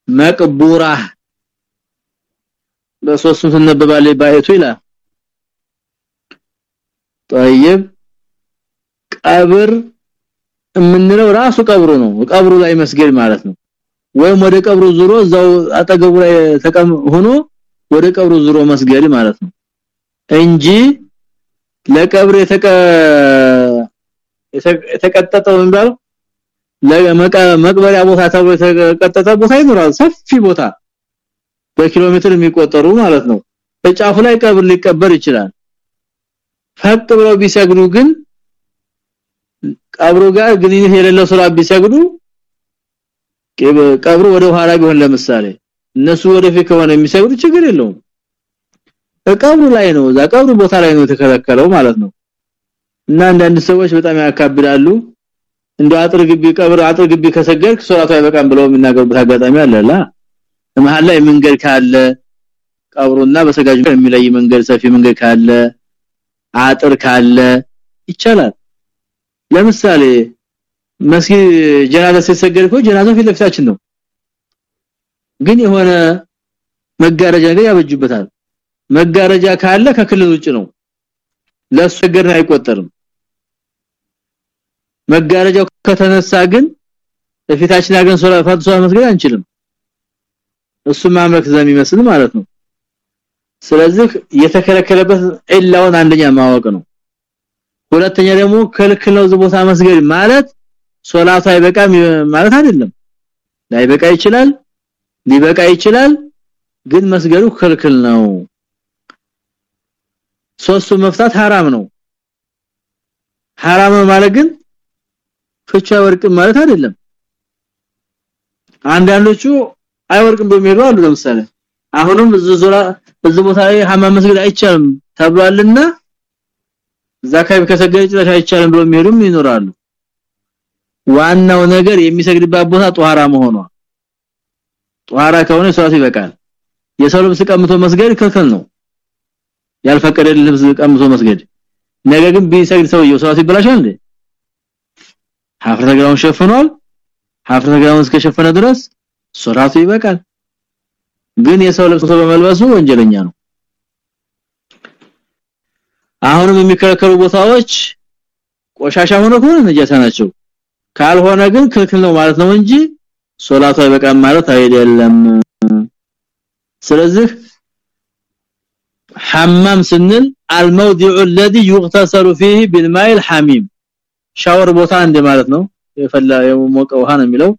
S1: መቅቡራ በሶስቱም ተነበባለ ባይቱ ይላል طيب ቀብር የምንለው ራሱ ቀብሩ ነው ቀብሩ ላይ መስገድ ማለት ነው ወይም ወደ ቀብሩ ዙሮ እዛው አጠገቡ ላይ ተቀም ሆኖ ወደ ቀብሩ ዙሮ መስገድ ማለት ነው እንጂ ለቀብር የተቀ የተቀጠጠው እንዳል ለመቅበሪያ ቦታ ተብሎ የተቀጠጠ ቦታ ይኖራል። ሰፊ ቦታ በኪሎ ሜትር የሚቆጠሩ ማለት ነው። በጫፉ ላይ ቀብር ሊቀበር ይችላል። ፈጥ ብለው ቢሰግዱ ግን ቀብሩ ጋር ግንኙነት የሌለው ስራ ቢሰግዱ ቀብሩ ወደ ኋላ ቢሆን ለምሳሌ እነሱ ወደፊት ከሆነ የሚሰግዱ ችግር የለውም። ቀብሩ ላይ ነው እዛ ቀብሩ ቦታ ላይ ነው የተከለከለው ማለት ነው እና አንዳንድ ሰዎች በጣም ያካብዳሉ። እንደ አጥር ግቢ ቀብር አጥር ግቢ ከሰገድክ ሶላቱ አይበቃም ብለው የሚናገሩበት አጋጣሚ አለላ መሃል ላይ መንገድ ካለ ቀብሩና በሰጋጁ የሚለይ መንገድ ሰፊ መንገድ ካለ አጥር ካለ ይቻላል። ለምሳሌ መስጊድ ጀናዛ ሲሰገድ እኮ ጀናዛው ፊት ለፊታችን ነው። ግን የሆነ መጋረጃ ነገር ያበጁበታል። መጋረጃ ካለ ከክልል ውጭ ነው። ለሰገድን አይቆጠርም መጋረጃው ከተነሳ ግን በፊታችን ያገን ሶላ ፋትሷ መስገድ አንችልም እሱ ማምለክ ዘሚመስል ማለት ነው ስለዚህ የተከለከለበት ኢላውን አንደኛ ማወቅ ነው ሁለተኛ ደግሞ ክልክል ነው ቦታ መስገድ ማለት ሶላቱ አይበቃም ማለት አይደለም ላይበቃ ይችላል ሊበቃ ይችላል ግን መስገዱ ክልክል ነው ሶስቱ መፍታት حرام ነው حرام ማለት ግን ፍቻ ወርቅ ማለት አይደለም። አንዳንዶቹ አይወርቅም በሚሉ አሉ። ለምሳሌ አሁንም ዙራ በዚህ ቦታ ላይ አይቻልም ተብሏልና ዛካይ ከሰገደ ጭራሽ አይቻልም ብሎ የሚሄዱም ይኖራሉ። ዋናው ነገር የሚሰግድባት ቦታ ጧራ መሆኗ። ጧራ ከሆነ ሶላት ይበቃል። የሰው ልብስ ቀምቶ መስገድ ክልክል ነው። ያልፈቀደ ልብስ ቀምቶ መስገድ። ነገር ግን ቢሰግድ ሰውየው ሶላት ይበላሻል እንዴ ሐፍረተ ግራውን ሸፍኗል ሐፍረተ ግራውን እስከሸፈነ ድረስ ሶላቱ ይበቃል ግን የሰው ልብስ በመልበሱ ወንጀለኛ ነው አሁንም የሚከለከሉ ቦታዎች ቆሻሻ ሆነ ከሆነ ነጃሳ ናቸው ካልሆነ ግን ክልክል ነው ማለት ነው እንጂ ሶላቱ አይበቃም ማለት አይደለም ስለዚህ حمام ስንል الموضع الذي يغتسل فيه بالماء الحميم ሻወር ቦታ እንደ ማለት ነው የፈላ የሞቀ ውሃ ነው የሚለው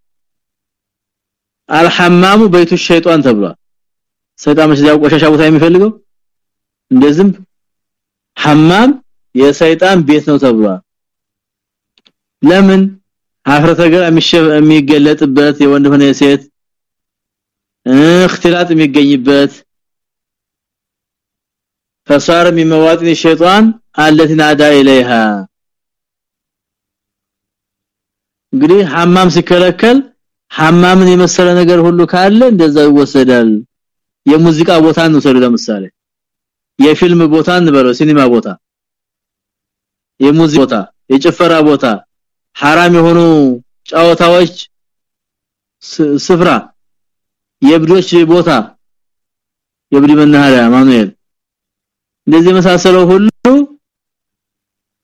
S1: አልሐማሙ በይቱ ሸይጣን ተብሏል ሰይጣን መስጂድ ቆሻሻ ቦታ የሚፈልገው እንደዝም ሐማም የሰይጣን ቤት ነው ተብሏል ለምን አፍረተ ገላ የሚገለጥበት የወንድ ሆነ የሴት እክትላጥ የሚገኝበት فصار من مواطن الشيطان التي نادى اليها እንግዲህ ሐማም ሲከለከል ሐማምን የመሰለ ነገር ሁሉ ካለ እንደዛው ይወሰዳል የሙዚቃ ቦታ ነው ሰሩ ለምሳሌ የፊልም ቦታ እንበለው ሲኒማ ቦታ የሙዚቃ ቦታ የጭፈራ ቦታ حرام የሆኑ ጫወታዎች ስፍራ የብዶች ቦታ የብድ መናኸሪያ ማኑኤል እንደዚህ መሳሰለው ሁሉ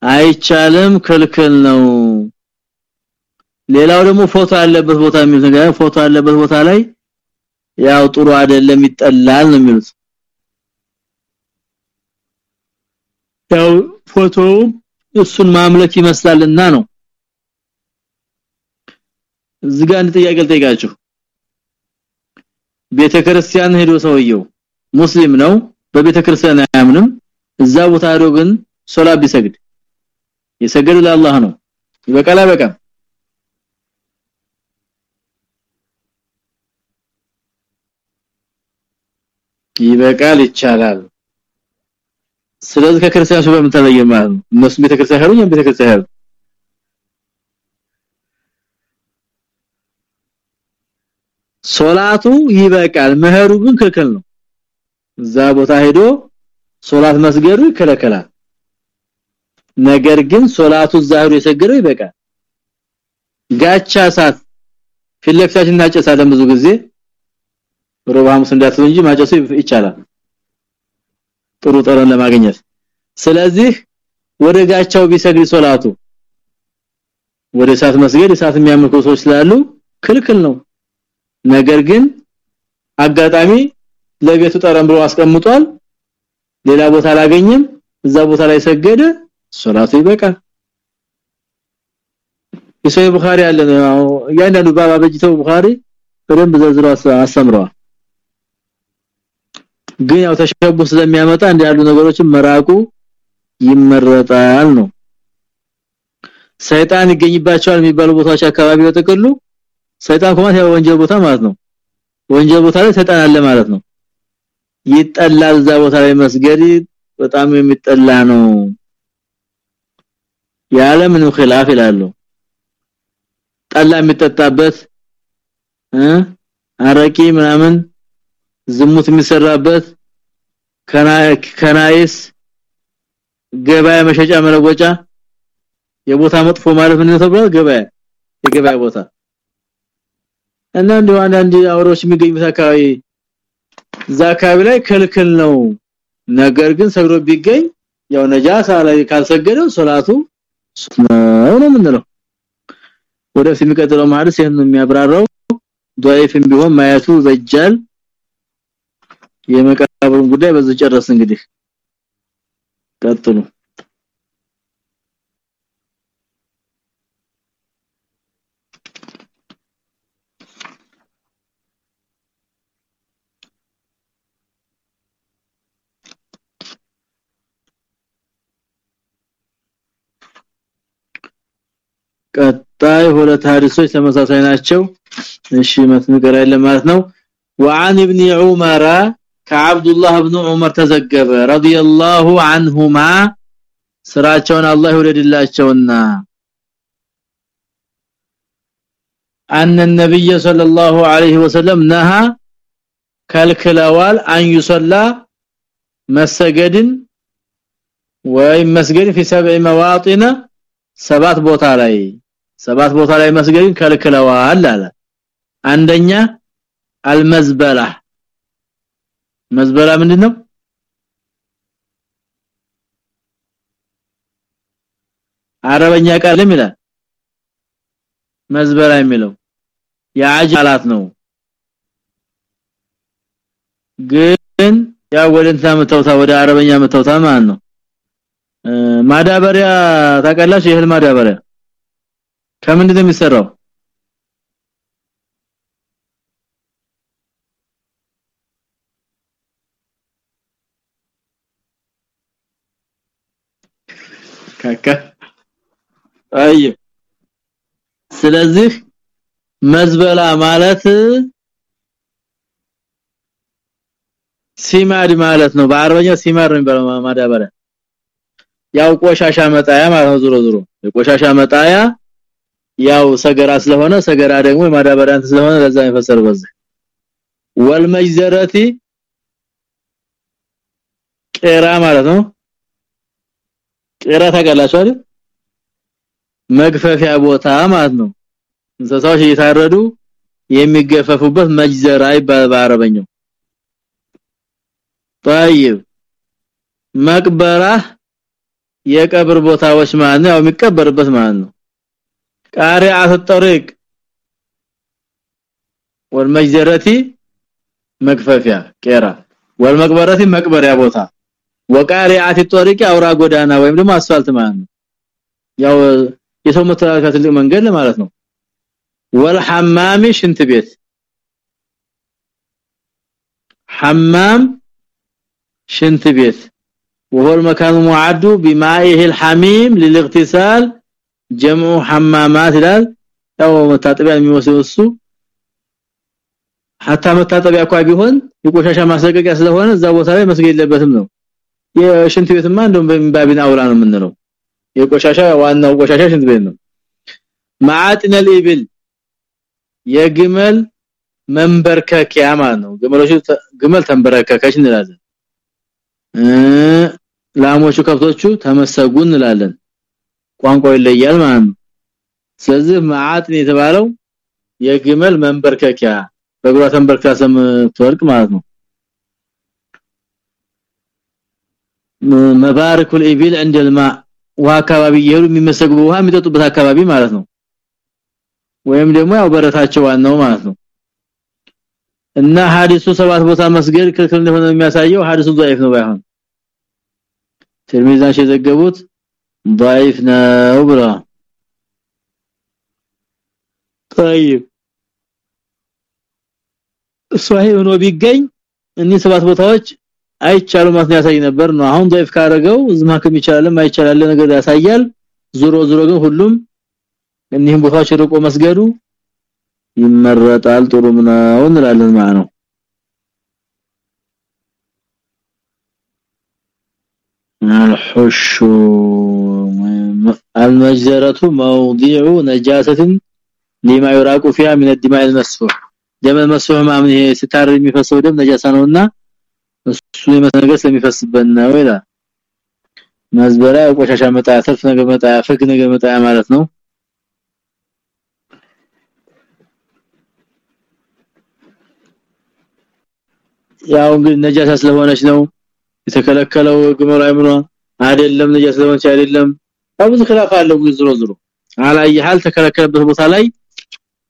S1: አይቻልም ክልክል ነው ሌላው ደግሞ ፎቶ ያለበት ቦታ የሚል ነገር ፎቶ ያለበት ቦታ ላይ ያው ጥሩ አይደለም ይጠላል ነው የሚሉት። ያው ፎቶ እሱን ማምለክ ይመስላልና ነው። እዚህ ጋር ጥያቄ ልጠይቃችሁ። ቤተክርስቲያን ሄዶ ሰውየው ሙስሊም ነው በቤተክርስቲያን አያምንም። እዛ ቦታ ሄዶ ግን ሶላት ቢሰግድ የሰገደ ለአላህ ነው። ይበቃል አይበቃም ይበቃል ይቻላል። ስለዚህ ከክርስቲያኖች በምን ተለየ እነሱ ቤተክርስቲያን ሄዱ ቤተክርስቲያን ሶላቱ ይበቃል መሄዱ ግን ክልክል ነው። እዛ ቦታ ሄዶ ሶላት መስገዱ ይከለከላል። ነገር ግን ሶላቱ ዛህሩ የሰገደው ይበቃል። ጋቻ ሳት ፊለክታችን እናጨሳለን ብዙ ጊዜ ሮባምስ እንዳትሉ እንጂ ማጨሱ ይቻላል። ጥሩ ጠረን ለማግኘት። ስለዚህ ወደ ጋቻው ቢሰግድ ሶላቱ። ወደ እሳት መስገድ እሳት የሚያመልኩ ሰዎች ስላሉ ክልክል ነው። ነገር ግን አጋጣሚ ለቤቱ ጠረን ብሎ አስቀምጧል። ሌላ ቦታ አላገኘም። እዛ ቦታ ላይ ሰገደ ሶላቱ ይበቃል። የሶይ ቡኻሪ አለ ያንዳንዱ ባባ በጅተው ቡኻሪ በደንብ ዘርዝሮ አስተምረዋል ግን ያው ተሸቡ ስለሚያመጣ እንደ ያሉ ነገሮችን መራቁ ይመረጣል ነው። ሰይጣን ይገኝባቸዋል የሚባሉ ቦታዎች አካባቢ በተቀሉ ሰይጣን ኮማት ያው ወንጀል ቦታ ማለት ነው። ወንጀል ቦታ ላይ ሰይጣን አለ ማለት ነው። ይጠላል እዛ ቦታ ላይ መስገድ በጣም የሚጠላ ነው። ያለ ምንም ኺላፍ ይላሉ። ጠላ የሚጠጣበት አረቂ ምናምን ዝሙት የሚሰራበት ከናይስ ገበያ መሸጫ መለወጫ የቦታ መጥፎ ማለት ምን ተብሏል ገበያ የገበያ ቦታ። እና እንደው አንዳንድ አውሮች የሚገኙት አካባቢ እዛ አካባቢ ላይ ክልክል ነው። ነገር ግን ሰግዶ ቢገኝ ያው ነጃሳ ላይ ካልሰገደው ሶላቱ ነው ነው ምንለው ወደ ሲሚቀጥለው ማለት ይሄንን የሚያብራራው ضعيف ቢሆን ማየቱ በጃል። የመቃብሩን ጉዳይ በዚህ ጨረስ እንግዲህ ቀጥሉ ቀጣይ ሁለት ሐዲሶች ተመሳሳይ ናቸው እሺ መስንቀር አይደለም ማለት ነው وعن ابن عمر كعبد الله بن عمر ተዘገበ رضي الله عنهما ስራቸውን አላህ ይወደድላቸውና أن النبي صلى الله عليه وسلم نهى كالكلوال أن يصلى مسجد ወይም መስገድ في سبع مواطن ሰባት ቦታ ላይ ሰባት ቦታ ላይ መስገድን ከልክለዋል አለ አንደኛ አልመዝበላ መዝበላ ምንድነው? አረበኛ ቃልም ይላል። መዝበላ የሚለው የአጃላት ነው። ግን ያ ወደ እንትና መተውታ ወደ አረበኛ መተውታ ማለት ነው። ማዳበሪያ ታቀላሽ የእህል ማዳበሪያ። ከምንድን ነው የሚሰራው አይ ስለዚህ መዝበላ ማለት ሲማድ ማለት ነው። በአረበኛ ሲማድ ነው የሚባለው ማዳበሪያ። ያው ቆሻሻ መጣያ ማለት ነው። ዙሮ ዙሮ የቆሻሻ መጣያ ያው ሰገራ ስለሆነ ሰገራ ደግሞ የማዳበሪያ ስለሆነ ለዛ ይፈሰር በዚህ። ወልመጅዘረቲ ቄራ ማለት ነው ቄራ ታቀላችሁ አይደል መግፈፊያ ቦታ ማለት ነው እንስሳዎች እየታረዱ የሚገፈፉበት መጅዘራ ይባላል በአረበኛው طيب መቅበራ የቀብር ቦታዎች ማለት ነው የሚቀበርበት ማለት ነው ቃሪዓት الطريق والمجزرة መግፈፊያ ቄራ والمقبرة መቅበሪያ ቦታ ወቃሪዓት الطريق አውራ ጎዳና ወይም ደግሞ አስፋልት ማለት ነው ያው የሰው መተላለፊያ ትልቅ መንገድ ማለት ነው والحمام ሽንት ቤት حمام ሽንት ቤት وهو المكان المعد بمائه الحميم للاغتسال جمع حمامات ይላል ያው መታጠቢያ የሚወስዱ hatta መታጠቢያ እንኳን ቢሆን የቆሻሻ ማስለቀቂያ ስለሆነ እዛ ቦታ ላይ መስገድ የለበትም ነው የሽንት ቤትማ እንደውም በሚባቢን አውራ ነው የምንለው። የቆሻሻ ዋናው ቆሻሻ ሽንት ቤት ነው። ማዓትነ ሊብል የግመል መንበርከኪያ ማለት ነው። ግመሎቹ ግመል ተንበረከከች እንላለን። ላሞቹ ከብቶቹ ተመሰጉ እንላለን። ቋንቋው ይለያል ማለት ነው። ስለዚህ ማዓትን የተባለው የግመል መንበርከኪያ በእግሯ ተንበርክካ ሰም ትወርቅ ማለት ነው። መባረኩል ኢቢል عند الماء ውሃ አካባቢ ይሄዱ የሚመሰግቡ ውሃ የሚጠጡበት አካባቢ ማለት ነው ወይም ደግሞ ያው በረታቸው ዋናው ማለት ነው እና ሐዲሱ ሰባት ቦታ መስገድ ክልክል እንደሆነ የሚያሳየው ሐዲሱ ضعيف ነው ባይሆን ትርሚዛሽ የዘገቡት ضعيف ነው ብላ طيب ሷሂህ ሆኖ ቢገኝ እነዚህ ሰባት ቦታዎች አይቻሉ ማለት ያሳይ ነበር ነው አሁን ضعيف ካረገው ዝማከም ይቻላል አይቻላል ነገር ያሳያል ዙሮ ዙሮ ግን ሁሉም እኒህም ቦታዎች ርቆ መስገዱ ይመረጣል ጥሩ ነው እንላለን ማለት ነው الحش المجزرة موضع نجاسة لما يراق فيها من الدماء المسفوح ደም መስፈህ ማምን ይሄ ስታር የሚፈሰው ደም ነጃሳ ነውና እሱ የመሰነገስ ለሚፈስበት ነው ይላል መዝበራ ቆሻሻ መጣያ ትርፍ ነገር መጣያ ፍግ ነገር መጣያ ማለት ነው ያው እንግዲህ ነጃሳ ስለሆነች ነው የተከለከለው ግመራ አይምሯ አይደለም ነጃሳ ስለሆነች አይደለም ብዙ خلاف አለው ዝሮ ዝሮ አላይ ሐል ተከለከለበት ቦታ ላይ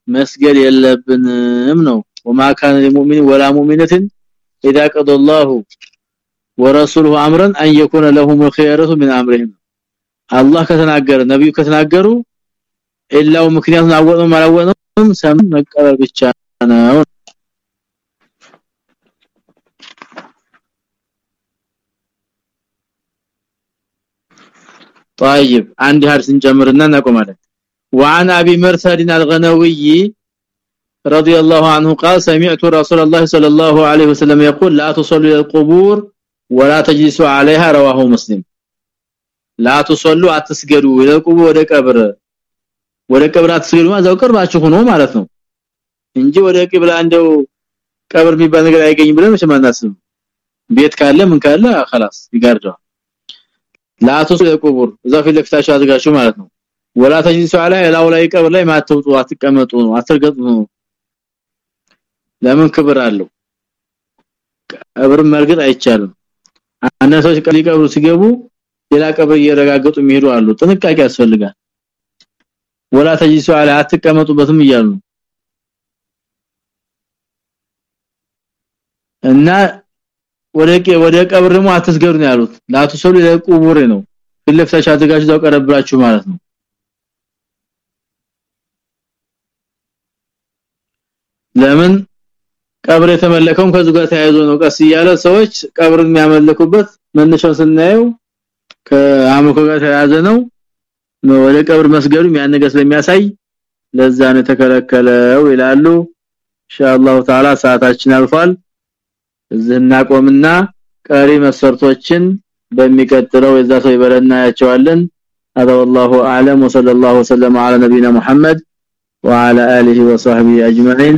S1: መስገድ የለብንም ነው وما كان للمؤمن ولا مؤمنه اذا قضى الله ورسوله امرا ان يكون لهم الخيره من امرهم الله ከተናገረ ነብዩ ከተናገሩ ኢላው ምክንያቱን አወቀው ማላወቀው ሰም መቀበል ብቻ ነው طيب عندي حرف نجمرنا نقومالن وعن ابي مرثد الغنوي رضي الله عنه قال سمعت رسول الله صلى الله عليه وسلم يقول لا تصلوا الى القبور ولا تجلسوا عليها رواه مسلم لا تصلوا اتسجدوا الى القبور ወደ ቀብር ወደ ቀብር አትስገዱ ማዛው ቀርባችሁ ሆኖ ማለት ነው እንጂ ወደ ቅብላ እንደው ቀብር የሚባል ነገር አይገኝም ብለን ማናስብ ቤት ካለ ምን ካለ خلاص ይጋርደዋል لا تصلوا الى القبور እዛ ፊት ለፊታችሁ አድርጋችሁ ማለት ነው ወላ ተጅሊሱ አላ ላው ላይ ቀብር ላይ ማተውጡ አትቀመጡ አትርገጡ ለምን ክብር አለው? ቀብር መርገጥ አይቻልም። አነሶች ቀብሩ ሲገቡ ሌላ ቀብር እየረጋገጡ የሚሄዱ አሉ። ጥንቃቄ ያስፈልጋል። ወላ ተጅሊሱ አላ አትቀመጡበትም እያሉ እና ወደ ወደ ቀብር ደግሞ አትስገዱ ነው ያሉት። ላትሰሉ ለቁቡር ነው። ፍለፍታች አዘጋጅ ዛው ቀረብራችሁ ማለት ነው። ለምን ቀብር የተመለከው ከዚህ ጋር ተያይዞ ነው ቀስ እያለ ሰዎች ቀብርን የሚያመልኩበት መነሻው ስናየው ከአምልኮ ጋር ተያያዘ ነው ወደ ቀብር መስገዱ የሚያነገስ ስለሚያሳይ ለዛ ነው የተከለከለው ይላሉ ኢንሻአላህ ተዓላ ሰዓታችን አልፏል እዚህ እናቆምና ቀሪ መስፈርቶችን በሚቀጥለው የዛ ሰው ይበለና ያቸዋለን هذا والله اعلم وصلى الله وسلم على نبينا محمد وعلى اله وصحبه اجمعين